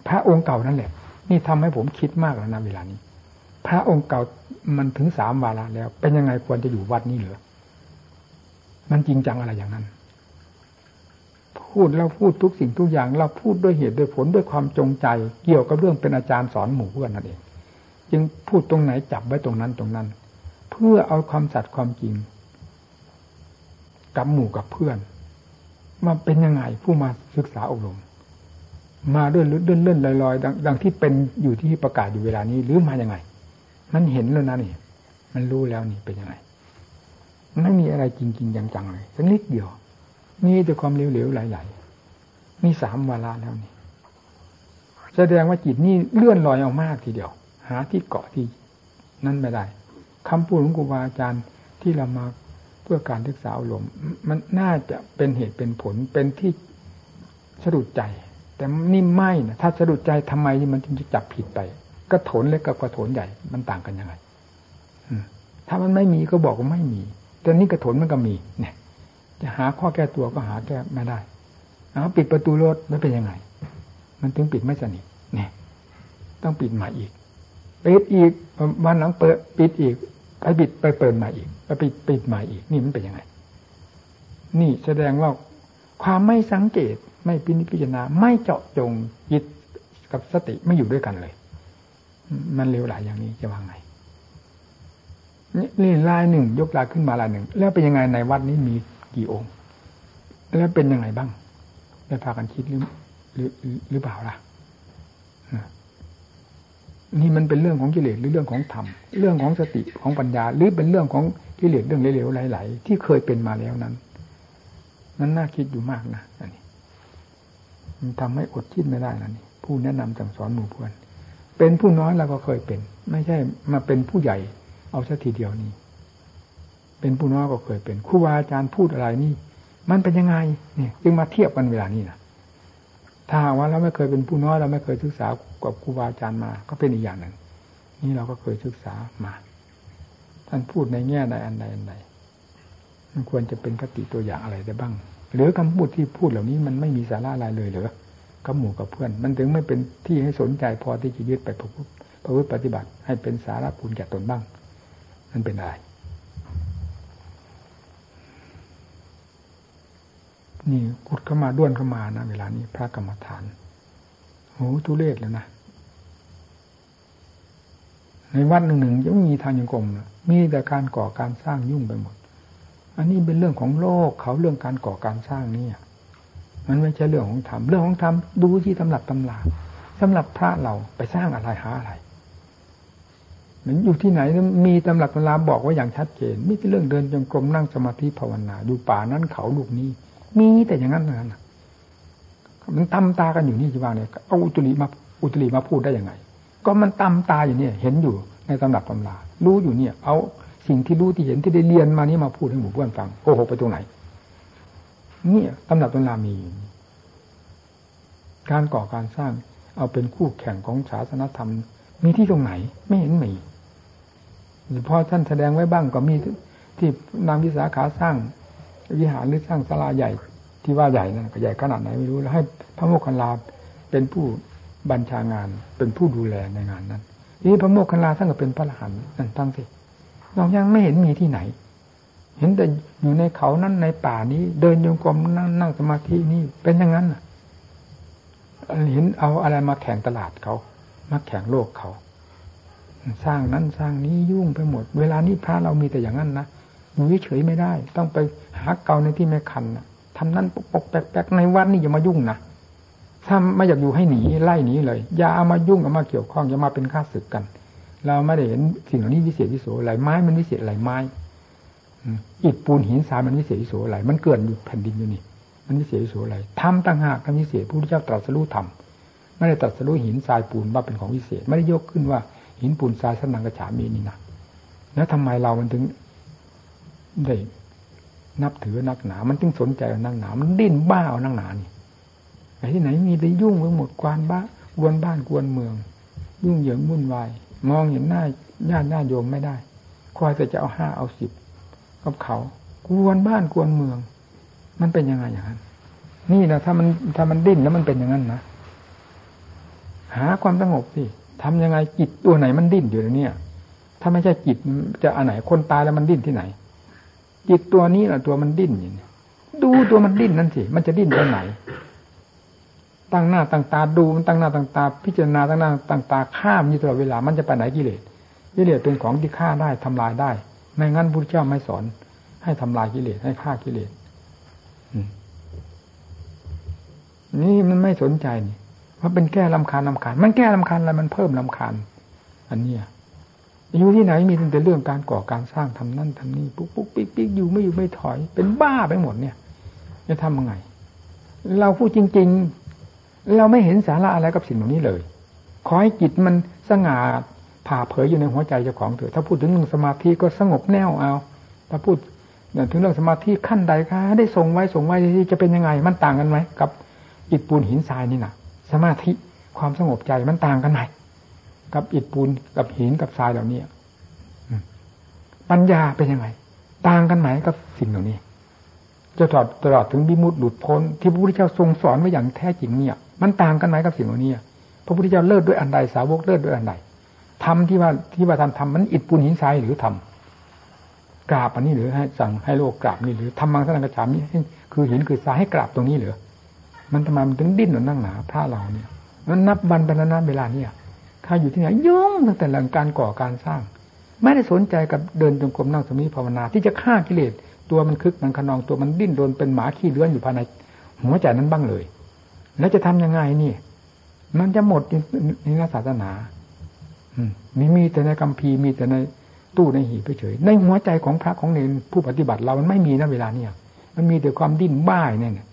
พระองค์เก่านั่นแหละ นี่ทำให้ผมคิดมากแล้วนะเวลานี้ พระองค์เก่ามันถึงสามวาระแล้ว เป็นยังไงควรจะอยู่วัดนี้เหรอมันจริงจังอะไรอย่างนั้น พูดเราพูดทุกสิ่งทุกอย่าง เราพูดด้วยเหตุด้วยผลด้วยความจงใจ เกี่ยวกับเรื่องเป็นอาจารย์สอนหมู่เพื่อนนั่นเอง จึงพูดตรงไหนจับไว้ตรงนั้นตรงนั้น เพื่อเอาความสัตย์ความจริง กับหมู่กับเพื่อนมาเป็นยังไงผู้มาศึกษาอบรม มาด้วยเลื่อนเลื่อนลอยลอยดังที่เป็นอยู่ที่ประกาศอยู่เวลานี้หรือมาอย่างไง มันเห็นแล้วนะนี่ มันรู้แล้วนี่เป็นยังไงไม่มีอะไรจริงจริงจังๆเลยสักนิดเดียว มีแต่ความเหลวๆไหลๆมีสามวาระแล้วนี่แสดงว่าจิตนี่เลื่อนลอยออกมากทีเดียว หาที่เกาะที่นั่นไม่ได้คำพูดของครูบาอาจารย์ที่เรามาเพื่อการศึกษาอารมณ์มันน่าจะเป็นเหตุเป็นผลเป็นที่สะดุดใจ แต่นี่ไม่นะถ้าสะดุดใจทำไมมันจึงจะจับผิดไปกระโถนเล็กกับกระโถนใหญ่มันต่างกันยังไงถ้ามันไม่มีก็บอกว่าไม่มี แต่นี้กระโถนมันก็มี เนี่ย จะหาข้อแก้ตัวก็หาแก้ไม่ได้เอาปิดประตูรถไม่เป็นยังไง มันถึงปิดไม่สนิทเนี่ย ต้องปิดใหม่อีกปิดอีกวันหลังเปิด ปิดอีกไปปิดไปเปิดใหม่อีกไปปิดปิดใหม่อีก นี่มันเป็นยังไง นี่แสดงว่าความไม่สังเกต ไม่พินิจพิจารณา ไม่เจาะจงจิตกับสติไม่อยู่ด้วยกันเลย มันเร็วหลายอย่างนี้จะวางไงนี่ลายหนึ่งยกลายขึ้นมาลายหนึ่ง แล้วเป็นยังไงในวัดนี้มีกี่องค์ แล้วเป็นยังไงบ้างได้พากันคิดหรือหรือหรือเปล่าล่ะนี่มันเป็นเรื่องของกิเลสหรือเรื่องของธรรมเรื่องของสติของปัญญา หรือเป็นเรื่องของกิเลสเรื่องเหลวๆไหลๆที่เคยเป็นมาแล้วนั้น นั้นน่าคิดอยู่มากนะอันนี้ ทำให้อดคิดไม่ได้นะนี่ผู้แนะนำสั่งสอนหมู่เพื่อน เป็นผู้น้อยเราก็เคยเป็น ไม่ใช่มาเป็นผู้ใหญ่ เอาสักทีเดียวนี้เป็นผู้น้อยก็เคยเป็นครูบาอาจารย์พูดอะไรนี่ มันเป็นยังไงเนี่ยจึงมาเทียบกันเวลานี้นะถ้าว่าเราไม่เคยเป็นผู้น้อยเราไม่เคยศึกษากับครูบาอาจารย์มา ก็เป็นอีกอย่างหนึ่งนี่เราก็เคยศึกษามา ท่านพูดในแง่ใดอันใดอันใดมันควรจะเป็นคติตัวอย่างอะไรได้บ้าง หรือคำพูดที่พูดเหล่านี้มันไม่มีสาระอะไรเลยเหรอกับหมู่กับเพื่อน มันถึงไม่เป็นที่ให้สนใจพอที่จะยึดไปประพฤติปฏิบัติ ให้เป็นสาระปูนแก่ตนบ้างมันเป็นอะไรนี่กุดเข้ามาด้วนเข้ามานะเวลานี้พระกรรมฐานโหทุเรศแล้วนะในวัดหนึ่งหนึ่งยังไม่มีทางยังกรมนะมีแต่การก่อการสร้างยุ่งไปหมด อันนี้เป็นเรื่องของโลกเขาเรื่องการก่อการสร้างนี่มันไม่ใช่เรื่องของธรรมเรื่องของธรรมดูที่ตำหลักตำลาสำหรับพระเราไปสร้างอะไรหาอะไรมันอยู่ที่ไหนมีตำหลักตำราบอกว่าอย่างชัดเจนไม่ใช่เรื่องเดินจงกรมนั่งสมาธิภาวนาอยู่ป่านั้นเขาลูกนี้ มีแต่อย่างนั้นนั้นมันตำตากันอยู่นี่จีว่าเนี่ยเอาอุตริมาอุตริมาพูดได้ยังไง ก็มันตำตาอยู่เนี่ย เห็นอยู่ในตำหนักตำรารู้อยู่เนี่ย เอา สิ่งที่รู้ที่เห็นที่ได้เรียนมานี่มาพูดให้หมู่เพื่อนฟังโกหกไปตรงไหนเนี่ยตำหนักตำรามี การก่อการสร้างเอาเป็นคู่แข่งของศาสนธรรม มีที่ตรงไหน ไม่เห็นมีหรือพอท่านแสดงไว้บ้างก็มีที่นางวิสาขาสร้างวิหารหรือสร้างศาลาใหญ่ ที่ว่าใหญ่นั่นก็ใหญ่ขนาดไหนไม่รู้แล้วให้พระโมคคัลลาเป็นผู้บัญชางาน เป็นผู้ดูแลในงานนั้นนี่พระโมคคัลลาท่านก็เป็นพระอรหันต์นั่นตั้งสิ นอกยังไม่เห็นมีที่ไหน เห็นแต่อยู่ในเขานั้นในป่านี้ เดินโยงกรมนั่งนั่งสมาธินี่เป็นอย่างนั้นเห็นเอาอะไรมาแข่งตลาดเขา มาแข่งโลกเขา สร้างนั้นสร้างนี้ยุ่งไปหมด เวลานี้พระเรามีแต่อย่างนั้นนะอยู่เฉยไม่ได้ ต้องไปหาเกาในที่ไม่คันนะทำนั้นปกแปลกๆในวัดนี่อย่ามายุ่งนะถ้าไม่อยากอยู่ให้หนีไล่หนีเลย อย่าเอามายุ่งเอามาเกี่ยวข้องอย่ามาเป็นข้าศึกกัน เราไม่ได้เห็นสิ่งเหล่านี้วิเศษวิโสอะไรไม้มันวิเศษอะไรไม้อิฐปูนหินทรายมันวิเศษวิโสอะไรมันเกินอยู่แผ่นดินอยู่นี่ มันวิเศษวิโสอะไรทำต่างหากทำวิเศษพระพุทธเจ้าตรัสรู้ธรรมไม่ได้ตรัสรู้หินทรายปูนว่าเป็นของวิเศษ ไม่ได้ยกขึ้นว่า หินปูนทรายสนังกระฉามีนี่นะแล้วทำไมเรามันถึงได้นับถือนักหนา มันจึงสนใจนักหนา มันดิ้นบ้าเอานักหนานี่ไอ้ที่ไหนมีไปยุ่งไปหมดกวนบ้ากวนบ้านกวนเมือง ยุ่งเหยิงวุ่นวาย มองเห็นหน้าญาติญาติโยมไม่ได้คอยแต่จะเอาห้าเอาสิบกับเขากวนบ้านกวนเมือง มันเป็นยังไงอย่างนั้น นี่นะถ้ามันถ้ามันดิ้นแล้วมันเป็นอย่างนั้นนะหาความสงบสิทำยังไงจิตตัวไหนมันดิ้นอยู่เนี่ยถ้าไม่ใช่จิตจะอันไหนคนตายแล้วมันดิ้นที่ไหน จิตตัวนี้แหละตัวมันดิ้นอย่างนี้ดูตัวมันดิ้นนั่นสิมันจะดิ้นตรงไหน ตั้งหน้าตั้งตาดูมันตั้งหน้าตั้งตา พิจารณาตั้งหน้าตั้งตาข้ามอยู่ตลอดเวลามันจะไปไหนกิเลสกิเลสเป็นของที่ฆ่าได้ทำลายได้ไม่งั้นพุทธเจ้าไม่สอน ให้ทำลายกิเลสให้ฆ่ากิเลสนี่มันไม่สนใจนี่ว่าเป็นแก้ลำคาญลำคาญมันแก้ลำคาญอะไรมันเพิ่มลำคาญอันเนี้ยอยู่ที่ไหนมีแต่เรื่องการก่อการสร้างทำนั่นทำนี่ปุ๊กปุ๊กปิ๊กปิ๊กอยู่ไม่อยู่ไม่ถอย เป็นบ้าไปหมดเนี่ยจะทำยังไง เราพูดจริง ๆ เราไม่เห็นสาระอะไรกับสิ่งเหล่านี้เลย ขอให้จิตมันสง่าผ่าเผยอยู่ในหัวใจเจ้าของเถอะถ้าพูดถึงเรื่องสมาธิก็สงบแน่วเอา ถ้าพูดถึงเรื่องสมาธิขั้นใดคะได้ส่งไว้ส่งไว้จะเป็นยังไง มันต่างกันไหมกับอิฐปูนหินทรายนี่นะสมาธิความสงบใจมันต่างกันไหมกับอิฐปูนกับหินกับทรายเหล่านี้ปัญญาเป็นยังไง ต่างกันไหมกับสิ่งเหล่านี้จะตลอดตลอดถึงบิมุตหลุดพ้นที่พระพุทธเจ้าทรงสอนไว้อย่างแท้จริงเนี่ย มันต่างกันไหมกับสิ่งเหล่านี้พระพุทธเจ้าเลิศด้วยอันใดสาวกเลิศด้วยอันใดทำที่ว่าที่ว่าทำทำมันอิฐปูนหินทรายหรือทำกราบอันนี้หรือให้สั่งให้โลกกราบนี่หรือทำมังสนังกระฉามนี่คือหินคือทรายให้กราบตรงนี้หรือมันทำไมมันถึงดิ้นหนุนนั่งหนาพระเราเนี่ยมันนับวันเป็นนานเวลาเนี่ยถ้าอยู่ที่ไหนยุ่งตั้งแต่หลังการก่อการสร้าง ไม่ได้สนใจกับเดินจงกรมนั่งสมาธิภาวนา ที่จะฆ่ากิเลสตัวมันคึกมันขนองตัวมันดิ้นโดนเป็นหมาขี้เลื้อนอยู่ภายในหัวใจนั้นบ้างเลย แล้วจะทำยังไงนี่ มันจะหมดในศาสนา อืมีมีแต่ในกัมพีมีแต่ในตู้ในหีบเฉยในหัวใจของพระของเนรผู้ปฏิบัติเรามันไม่มีนะเวลาเนี่ย มันมีแต่ความดิ้นบ้าเนี่ย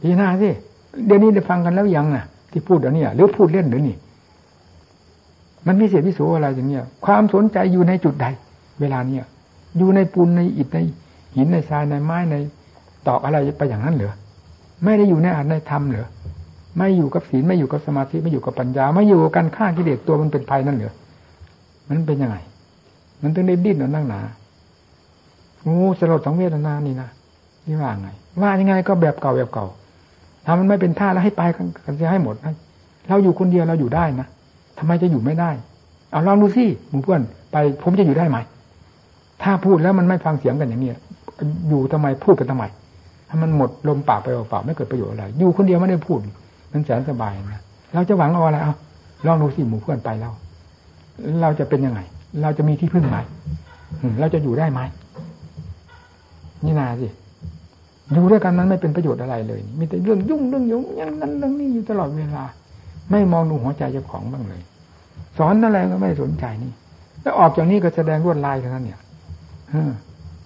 พี่นาสิเดี๋ยวนี้ได้ฟังกันแล้วยังอะที่พูดเดี๋ยวนี้หรือพูดเล่นหรือนี่มันมีเสียพิสูจอะไรอย่างเนี้ยความสนใจอยู่ในจุดใด เวลาเนี้ยอยู่ในปูนในอิฐในหินในทรายในไม้ในตอกอะไรไปอย่างนั้นเหรอ ไม่ได้อยู่ในอัตในธรรมเหรอไม่อยู่กับศีลไม่อยู่กับสมาธิไม่อยู่กับปัญญา ไม่อยู่กับการฆ่ากิเลสตัวมันเป็นภัยนั่นเหรอมันเป็นยังไง มันต้องได้ดิ้นนั่งหนาโอ้สลดสังเวชนานี่นะนี่ว่าไง ว่ายังไงก็แบบเก่าแบบเก่าถ้ามันไม่เป็นท่าแล้วให้ไปกันเสียให้หมดนะเราอยู่คนเดียวเราอยู่ได้นะทำไมจะอยู่ไม่ได้ เอาลองดูสิหมู่เพื่อนไปผมจะอยู่ได้ไหมถ้าพูดแล้วมันไม่ฟังเสียงกันอย่างนี้อยู่ทำไมพูดกันทำไม ถ้ามันหมดลมปากไปเปล่าไม่เกิดประโยชน์อะไร อยู่คนเดียวไม่ได้พูด มันแสนสบายนะเราจะหวังเอาอะไรเอาลองดูสิหมู่เพื่อนไปเราเราจะเป็นยังไง เราจะมีที่พึ่งไหมเราจะอยู่ได้ไหมนี่นาสิอยู่ด้วยกันนั้นไม่เป็นประโยชน์อะไรเลย มีแต่เรื่องยุ่งเรื่องยุ่งอย่างนั้นเรื่องนี้อยู่ตลอดเวลา ไม่มองดูหัวใจเจ้าของบ้างเลย สอนอะไรก็ไม่สนใจนี่ แล้วออกจากนี้ก็แสดงรวดลายเท่านั้นเนี่ย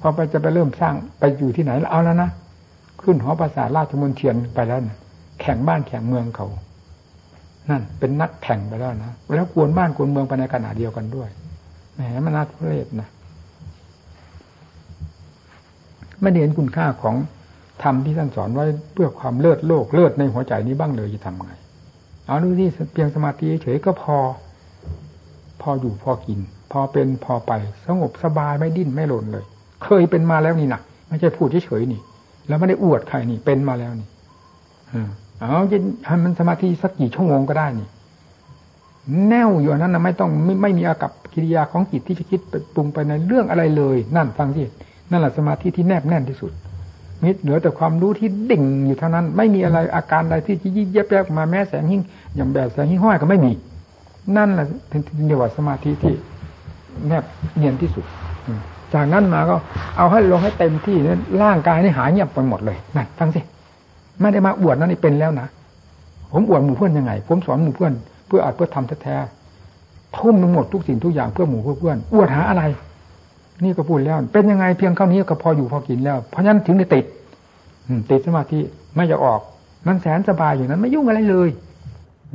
พอไปจะไปเริ่มสร้างไปอยู่ที่ไหนแล้วเอาแล้วนะ ขึ้นหอประสาทราชมนเทียนไปแล้วนะแข่งบ้านแข่งเมืองเขานั่นเป็นนักแข่งไปแล้วนะแล้วกวนบ้านกวนเมืองไปในขณะเดียวกันด้วยแหมมันน่าทุเรศนะไม่เห็นคุณค่าของธรรมที่ท่านสอนไว้เพื่อความเลิศโลกเลิศในหัวใจนี้บ้างเลยจะทำไง เอาดูที่เพียงสมาธิเฉยก็พอ พออยู่พอกิน พอเป็นพอไป สงบสบายไม่ดิ้นไม่หล่นเลย เคยเป็นมาแล้วนี่นะไม่ใช่พูดเฉยๆนี่ แล้วไม่ได้อวดใครนี่ เป็นมาแล้วนี่เอาจะทำมันสมาธิสักกี่ชั่วโมงก็ได้นี่ แน่วอยู่นั้นนะไม่ต้องไม่ไม่มีอากับกิริยาของจิตที่จะคิดไปปรุงไปในเรื่องอะไรเลย นั่นฟังที่นั่นแหละสมาธิที่แนบแน่นที่สุดมิเหลือแต่ความรู้ที่ดิ่งอยู่เท่านั้น ไม่มีอะไรอาการใดที่ยิ่งเย็บแยบมาแม้แสงหิ่งอย่างแบบแสงหิ่งห้อยก็ไม่มี นั่นแหละถึงเรียกว่าสมาธิที่แนบเนียนที่สุด จากนั้นมาก็เอาให้ลงให้เต็มที่นร่างกายนี่หายเงียบไปหมดเลยนั่นฟังสิไม่ได้มาอวดนั่นนี่เป็นแล้วนะผมอวดหมู่เพื่อนยังไง ผมสอนหมู่เพื่อน เพื่ออาจเพื่อทำแท้ๆทุ่มทั้งหมดทุกสิ่งทุกอย่างเพื่อหมู่เพื่อเพื่อนอวดหาอะไร นี่ก็พูดแล้ว เป็นยังไงเพียงเท่านี้ก็พออยู่พอกินแล้ว เพราะฉะนั้นถึงได้ติดติดสมาธิไม่จะออก มันแสนสบายอยู่นั้น ไม่ยุ่งอะไรเลย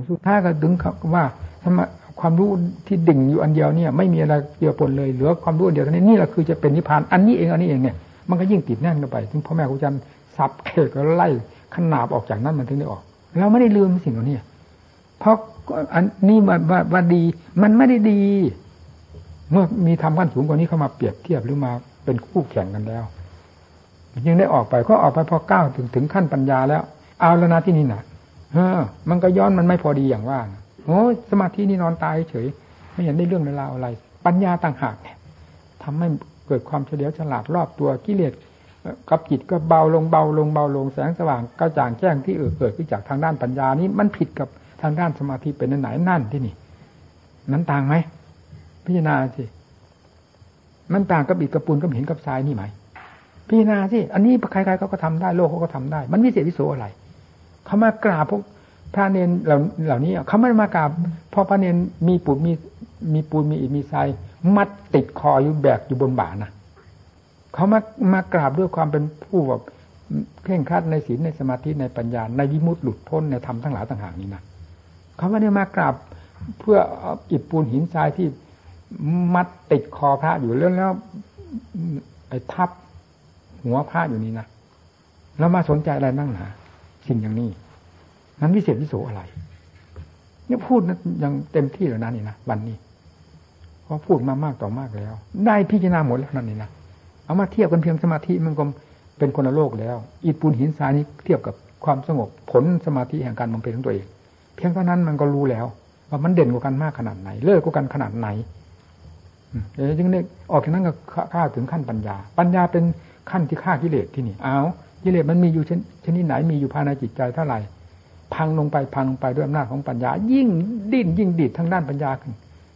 สุดท้ายก็ดึงว่าธรรม ความรู้ที่ดิ่งอยู่อันเดียวเนี่ย ไม่มีอะไรเกี่ยวปนเลยเหลือความรู้เดียวเท่านี้นี่แหละคือจะเป็นนิพพานอันนี้เองอันนี้เองเนี่ยมันก็ยิ่งติดแน่นเข้าไปถึงพ่อแม่ครูอาจารย์สับเขกก็ไล่ขนาบออกจากนั้นมันถึงได้ออกเราไม่ได้ลืมสิ่งเหล่านี้เพราะอันนี้ว่าว่าดี มันไม่ได้ดี เมื่อมีทำขั้นสูงกว่านี้เข้ามาเปรียบเทียบหรือมาเป็นคู่แข่งกันแล้วยังได้ออกไปก็ออกไปพอก้าวถึงถึงขั้นปัญญาแล้ว เอาแล้วนะที่นี่นะเออ มันก็ย้อนมันไม่พอดีอย่างว่า โอ้สมาธินี่นอนตายเฉย ไม่เห็นได้เรื่องราอะไร ปัญญาต่างหากเนี่ยทำให้เกิดความเฉลียวฉลาดรอบตัวกิเลสกับจิตก็เบาลงเบาลงเบาลงแสงสว่างกระจ่างแจ้งที่เกิดขึ้นจากทางด้านปัญญานี้มันผิดกับทางด้านสมาธิเป็นไหนนั่นที่นี่ นั้นต่างไหมพิจารณาสิมันต่างกับอิฐกับปูนกับหินกับทรายนี่ไหมพิจารณาสิอันนี้ใครๆเขาก็ทำได้โลกเขาก็ทำได้ มันวิเศษวิโสอะไรเขามากราบพวก พระเนนเหล่าเหล่านี้เขาไม่มากราบพอพระเนนมีปูนมีมีปูนมีอิฐมีทรายมัดติดคออยู่แบกอยู่บนบ่านะเขามามากราบด้วยความเป็นผู้แบบเคร่งครัดในศีลในสมาธิในปัญญาในวิมุตติหลุดพ้นในธรรมทั้งหลายต่างหากนี้นะเขาไม่ได้มากราบเพื่ออิฐปูนหินทรายที่มัดติดคอพระอยู่แล้วแล้วไอ้ทับหัวพระอยู่นี่นะแล้วมาสนใจอะไรนั่งหนาสิ่งอย่างนี้ นั้นวิเศษวิโสอะไรเนี่ยพูดนะยังเต็มที่แล้วนะนี่นะวันนี้เพราะพูดมามากต่อมากแล้ว ได้พิจารณาหมดแล้วนั่นนี่นะเอามาเทียบกันเพียงสมาธิมันก็เป็นคนละโลกแล้ว อิฐปูนหินทรายนี้เทียบกับความสงบผลสมาธิแห่งการบำเพ็ญของตัวเอง เพียงเท่านั้นมันก็รู้แล้ว ว่ามันเด่นกว่ากันมากขนาดไหน เลิศกว่ากันขนาดไหนเดี๋ยวจึงเนี่ยออกจากนั้นก็ฆ่าถึงขั้นปัญญา ปัญญาเป็นขั้นที่ฆ่ากิเลสที่นี่เอากิเลสมันมีอยู่ชนิดไหนมีอยู่ภายในจิตใจเท่าไหร่ พังลงไปพังลงไปด้วยอำนาจของปัญญา ยิ่งดิ้นยิ่งดิดทางด้านปัญญาขึ้น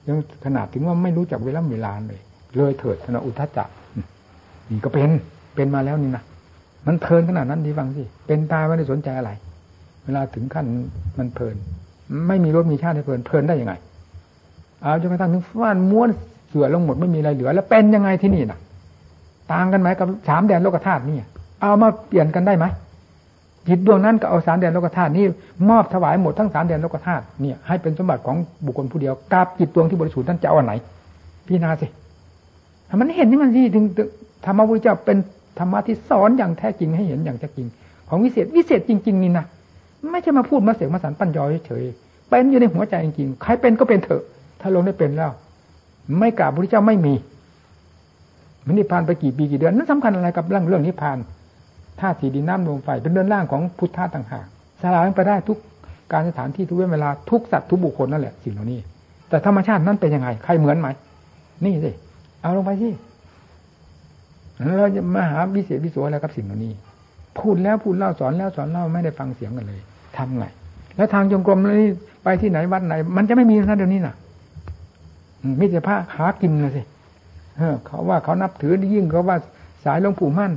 ยังขนาดถึงว่าไม่รู้จักเวลาเวลาเลย เลยเถิดธนอุทจักนี่ก็เป็นเป็นมาแล้วนี่นะมันเพลินขนาดนั้นดีฟังสิเป็นตายไม่ได้สนใจอะไร เวลาถึงขั้นมันเพลิน ไม่มีรถมีชาติให้เพลินเพลินได้ยังไงเอาจนกระทั่งถึงฟ้านม้วนเสือลงหมดไม่มีอะไรเหลือ แล้วเป็นยังไงที่นี่นะต่างกันไหมกับสามแดนโลกธาตุนี่เอามาเปลี่ยนกันได้ไหม จิตดวงนั้นก็เอาสามแดนโลกธาตุนี่มอบถวายหมดทั้งสามแดนโลกธาตุเนี่ยให้เป็นสมบัติของบุคคลผู้เดียวกาบจิตดวงที่บริสุทธิ์ท่านจะเอาอันไหนพี่นาสิมันเห็นนี่มันสิถึงธรรมะพุทธเจ้าเป็นธรรมะที่สอนอย่างแท้จริงให้เห็นอย่างแท้จริง ของวิเศษวิเศษจริง ๆ นี่นะไม่ใช่มาพูดมาเสียงมาสันปัญญอยเฉยเป็นอยู่ในหัวใจจริงๆใครเป็นก็เป็นเถอะ ถ้าลงได้เป็นแล้ว ไม่กราบพระพุทธเจ้าไม่มีมันนิพพานไปกี่ปีกี่เดือนนั้นสำคัญอะไรกับเรื่องเรื่องนิพพาน ธาตุสีดินน้ำลมไฟเป็นเรื่องร่างของพุทธะต่างหากสลายไปได้ทุกการสถานที่ทุกเวลาทุกสัตว์ทุกบุคคลนั่นแหละสิ่งเหล่านี้ แต่ธรรมชาตินั้นเป็นยังไง ใครเหมือนไหมนี่สิเอาลงไปสิเราจะมาหาวิเศษวิโสอะไรกับสิ่งเหล่านี้ พูดแล้วพูดเล่าสอนแล้วสอนเล่าไม่ได้ฟังเสียงกันเลยทำไงแล้วทางจงกรมนี่ไปที่ไหนวัดไหน มันจะไม่มีนะเดี๋ยวนี้น่ะมิจะพระหากินเลยสิเขาว่าเขานับถือยิ่งเขาว่าสายหลวงปู่มั่น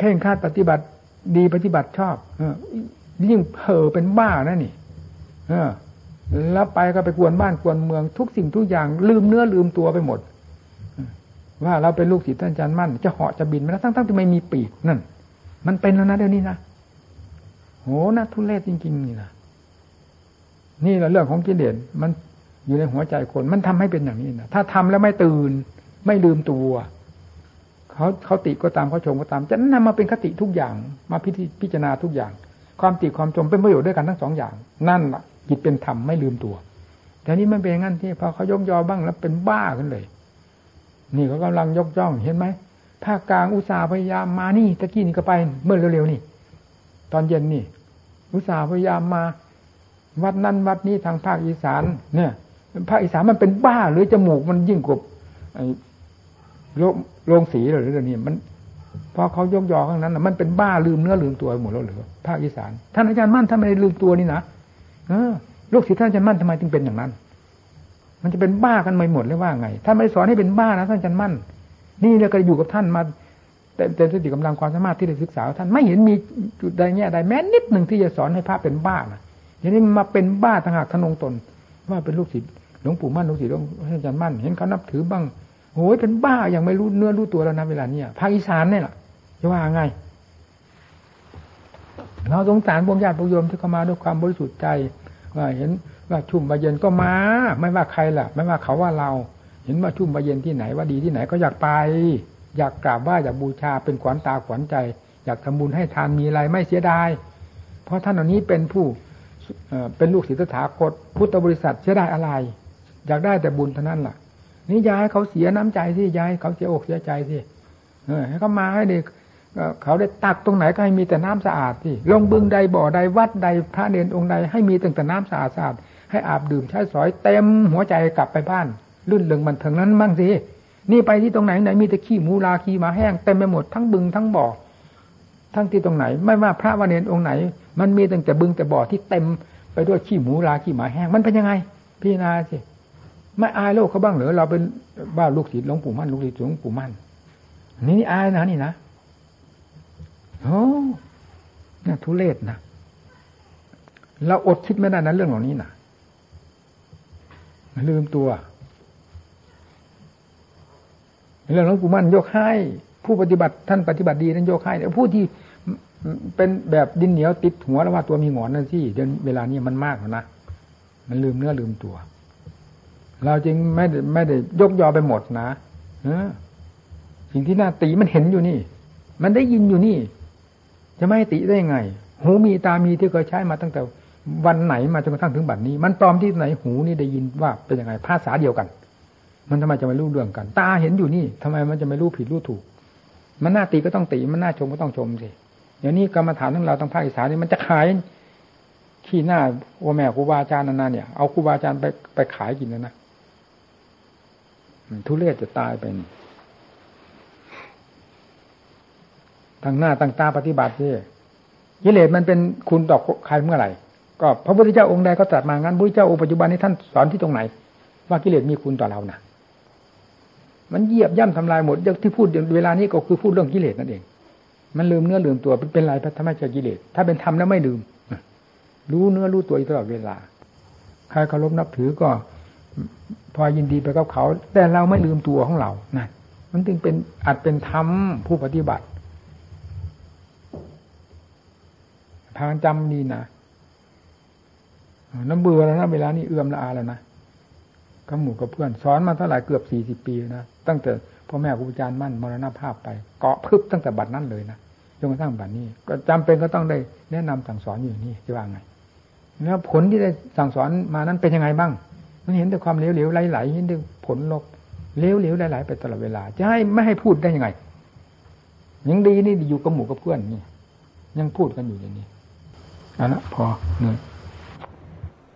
เพ่งคาดปฏิบัติดีปฏิบัติชอบเอยิ่งเห่อเป็นบ้านะนี่เออแล้วไปก็ไปกวนบ้านกวนเมืองทุกสิ่งทุกอย่าง ลืมเนื้อลืมตัวไปหมดว่าเราเป็นลูกศิษย์ท่านอาจารย์มั่น จะเหาะจะบินไปแล้วทั้งๆที่ไม่มีปีกนั่น มันเป็นแล้วนะเดี๋ยวนี้นะโหนะทุเรศจริง ๆ นี่นะนี่แหละเรื่องของกิเลสมันอยู่ในหัวใจคน มันทำให้เป็นอย่างนี้นะถ้าทำแล้วไม่ตื่น ไม่ลืมตัว เขาเขาติก็ตามเขาชมก็ตาม จะนำมาเป็นคติทุกอย่าง มาพิพิจารณาทุกอย่าง ความติความชมเป็นประโยชน์ด้วยกันทั้งสองอย่าง นั่นจิตเป็นธรรมไม่ลืมตัวแต่นี้มันเป็นงั้นที่พอเขายกยอบ้างแล้วเป็นบ้าขึ้นเลย นี่เขากำลังยกย่องเห็นไหมภาคกลางอุตสาห์พยายามมานี่ตะกี้นี่ก็ไป เมื่อเร็วๆนี่ ตอนเย็นนี่ อุตสาห์พยายามมา วัดนั้นวัดนี้ทางภาคอีสาน เนี่ยภาคอีสานมันเป็นบ้าหรือจมูกมันยิ่งกว่า โรงสีหรือเรื่องนี้มันพอเขายกยอข้างนั้นมันเป็นบ้าลืมเนื้อลืมตัวหมดแล้วหรือภาคอีสานท่านอาจารย์มั่นท่านไม่ได้ลืมตัวนี่นะเออลูกศิษย์ท่านอาจารย์มั่นทำไมจึงเป็นอย่างนั้น มันจะเป็นบ้ากันไม่หมดเลยว่าไงท่านไม่ได้สอนให้เป็นบ้านะท่านอาจารย์มั่น นี่เราก็อยู่กับท่านมาเต็มเต็มสติกำลังความสามารถที่ได้ศึกษาท่านไม่เห็นมีจุดใดแง่ใดแม้นิดหนึ่งที่จะสอนให้พระเป็นบ้านะอย่างนี้มาเป็นบ้าต่างหากทนงตน ว่าเป็นลูกศิษย์หลวงปู่มั่นลวงศิษย์หลวงอาจารย์มั่น เห็นเขานับถือบ้าง โอ้ยเป็นบ้าอย่างไม่รู้เนื้อรู้ตัวแล้วนะเวลาเนี้ยภาคอีสานเนี่ยแหละจะว่าไงเราสงสารพวกญาติพวกโยมที่เข้ามาด้วยความบริสุทธิ์ใจว่าเห็นว่าชุ่มบาเย็นก็มา ไม่ว่าใครล่ะ ไม่ว่าเขาว่าเรา เห็นว่าชุ่มบาเย็นที่ไหนว่าดีที่ไหนก็อยากไป อยากกราบไหว้อยากบูชาเป็นขวัญตาขวัญใจ อยากทำบุญให้ทานมีอะไรไม่เสียดาย เพราะท่านเหล่านี้เป็นผู้เป็นลูกศิษย์ถาคตพุทธบริษัทเสียดายอะไร อยากได้แต่บุญเท่านั้นล่ะ นี่ย้ายเขาเสียน้ำใจสิย้ายเขาเสียอกเสียใจสิให้เขามาให้เด็กเขาได้ตักตรงไหนก็ให้มีแต่น้ำสะอาดสิลงบึงใดบ่อใดวัดใดพระเนรองค์ใดให้มีแต่น้ำสะอาดสะอาดให้อาบดื่มใช้สอยเต็มหัวใจกลับไปบ้านลื่นเริงมันถึงนั้นมั่งสินี่ไปที่ตรงไหนไหนมีแต่ขี้หมูลาขี้มาแห้งเต็มไปหมดทั้งบึงทั้งบ่อทั้งที่ตรงไหน ไม่ว่าพระวเนรองค์ไหน มันมีตั้งแต่บึงแต่บ่อที่เต็มไปด้วยขี้หมูลาขี้หมาแห้งมันเป็นยังไงพี่นาสิ ไม่อายโลกเขาบ้างเหรอเราเป็นบ้าลูกศิษย์หลวงปู่มั่นลูกศิษย์หลวงปู่มั่นนี่นี่อายนะนี่นะโอ้นี่ทุเรศนะเราอดคิดไม่ได้นะเรื่องเหล่านี้นะลืมตัวเรื่องหลวงปู่มั่นยกให้ ผู้ปฏิบัติท่านปฏิบัติดีนั้นยกให้แต่ผู้ที่เป็นแบบดินเหนียวติดหัวแล้วว่าตัวมีหงอนนั่นที่เดี๋ยวเวลานี้มันมากแล้วนะมันลืมเนื้อลืมตัว เราจึงไม่ได้ไม่ได้ยกยอไปหมดนะสิ่งที่น่าตีมันเห็นอยู่นี่ มันได้ยินอยู่นี่ จะไม่ติได้ไง หูมีตามีที่เคยใช้มาตั้งแต่วันไหนมาจนกระทั่งถึงบัดนี้ มันตอมที่ไหนหูนี่ได้ยินว่าเป็นยังไงภาษาเดียวกัน มันทำไมจะไม่รู้เรื่องกัน ตาเห็นอยู่นี่ทำไมมันจะไม่รู้ผิดรู้ถูก มันน่าตีก็ต้องตี มันน่าชมก็ต้องชมสิเดี๋ยวนี้กรรมฐานทั้งเราทั้งภาคอีสานนี่มันจะขายขี้หน้าว่าแม่ครูบาอาจารย์นานๆเนี่ยเอาครูบาอาจารย์ไปไปขายกินแล้วนะ ทุเรศจะตายเป็นตั้งหน้าตั้งตาปฏิบัติที่กิเลสมันเป็นคุณต่อใครเมื่อไหร่ ก็พระพุทธเจ้าองค์ใดก็ตรัสมางั้นพระพุทธเจ้าองค์ปัจจุบันนี้ท่านสอนที่ตรงไหน ว่ากิเลสมีคุณต่อเรานะมันเหยียบย่ำทำลายหมดที่พูดเวลานี้ก็คือพูดเรื่องกิเลสนั่นเอง มันลืมเนื้อลืมตัวเป็นไรพระธรรมชากิเลสถ้าเป็นธรรมแล้วไม่ลืมรู้เนื้อรู้ตัวตลอดเวลา ใครเคารพนับถือก็ พอยินดีไปกับเขา แต่เราไม่ลืมตัวของเรานะมันจึงเป็นอาจเป็นธรรมผู้ปฏิบัติทางจำนี่นะน้ำเบื่อแล้วนะเวลานี้เอื้อมละอาแล้วนะกับหมู่กับเพื่อนสอนมาเท่าไหร่เกือบสี่สิบปีนะตั้งแต่พ่อแม่ครูอาจารย์มั่นมรณภาพไป เกาะพึบตั้งแต่บัดนั้นเลยนะจนกระทั่งบัดนี้ ก็จำเป็นก็ต้องได้แนะนำสั่งสอนอยู่นี่จะว่าไง แล้วผลที่ได้สั่งสอนมานั้นเป็นยังไงบ้าง มันเห็นแต่ความเหลวๆไหลๆเห็นแต่ผลลบเหลวๆไหลๆไปตลอดเวลา จะให้ไม่ให้พูดได้ยังไงยังดีนี่อยู่กับหมู่กับเพื่อนนี่ยังพูดกันอยู่อย่างนี้เอาละพอเหนื่อย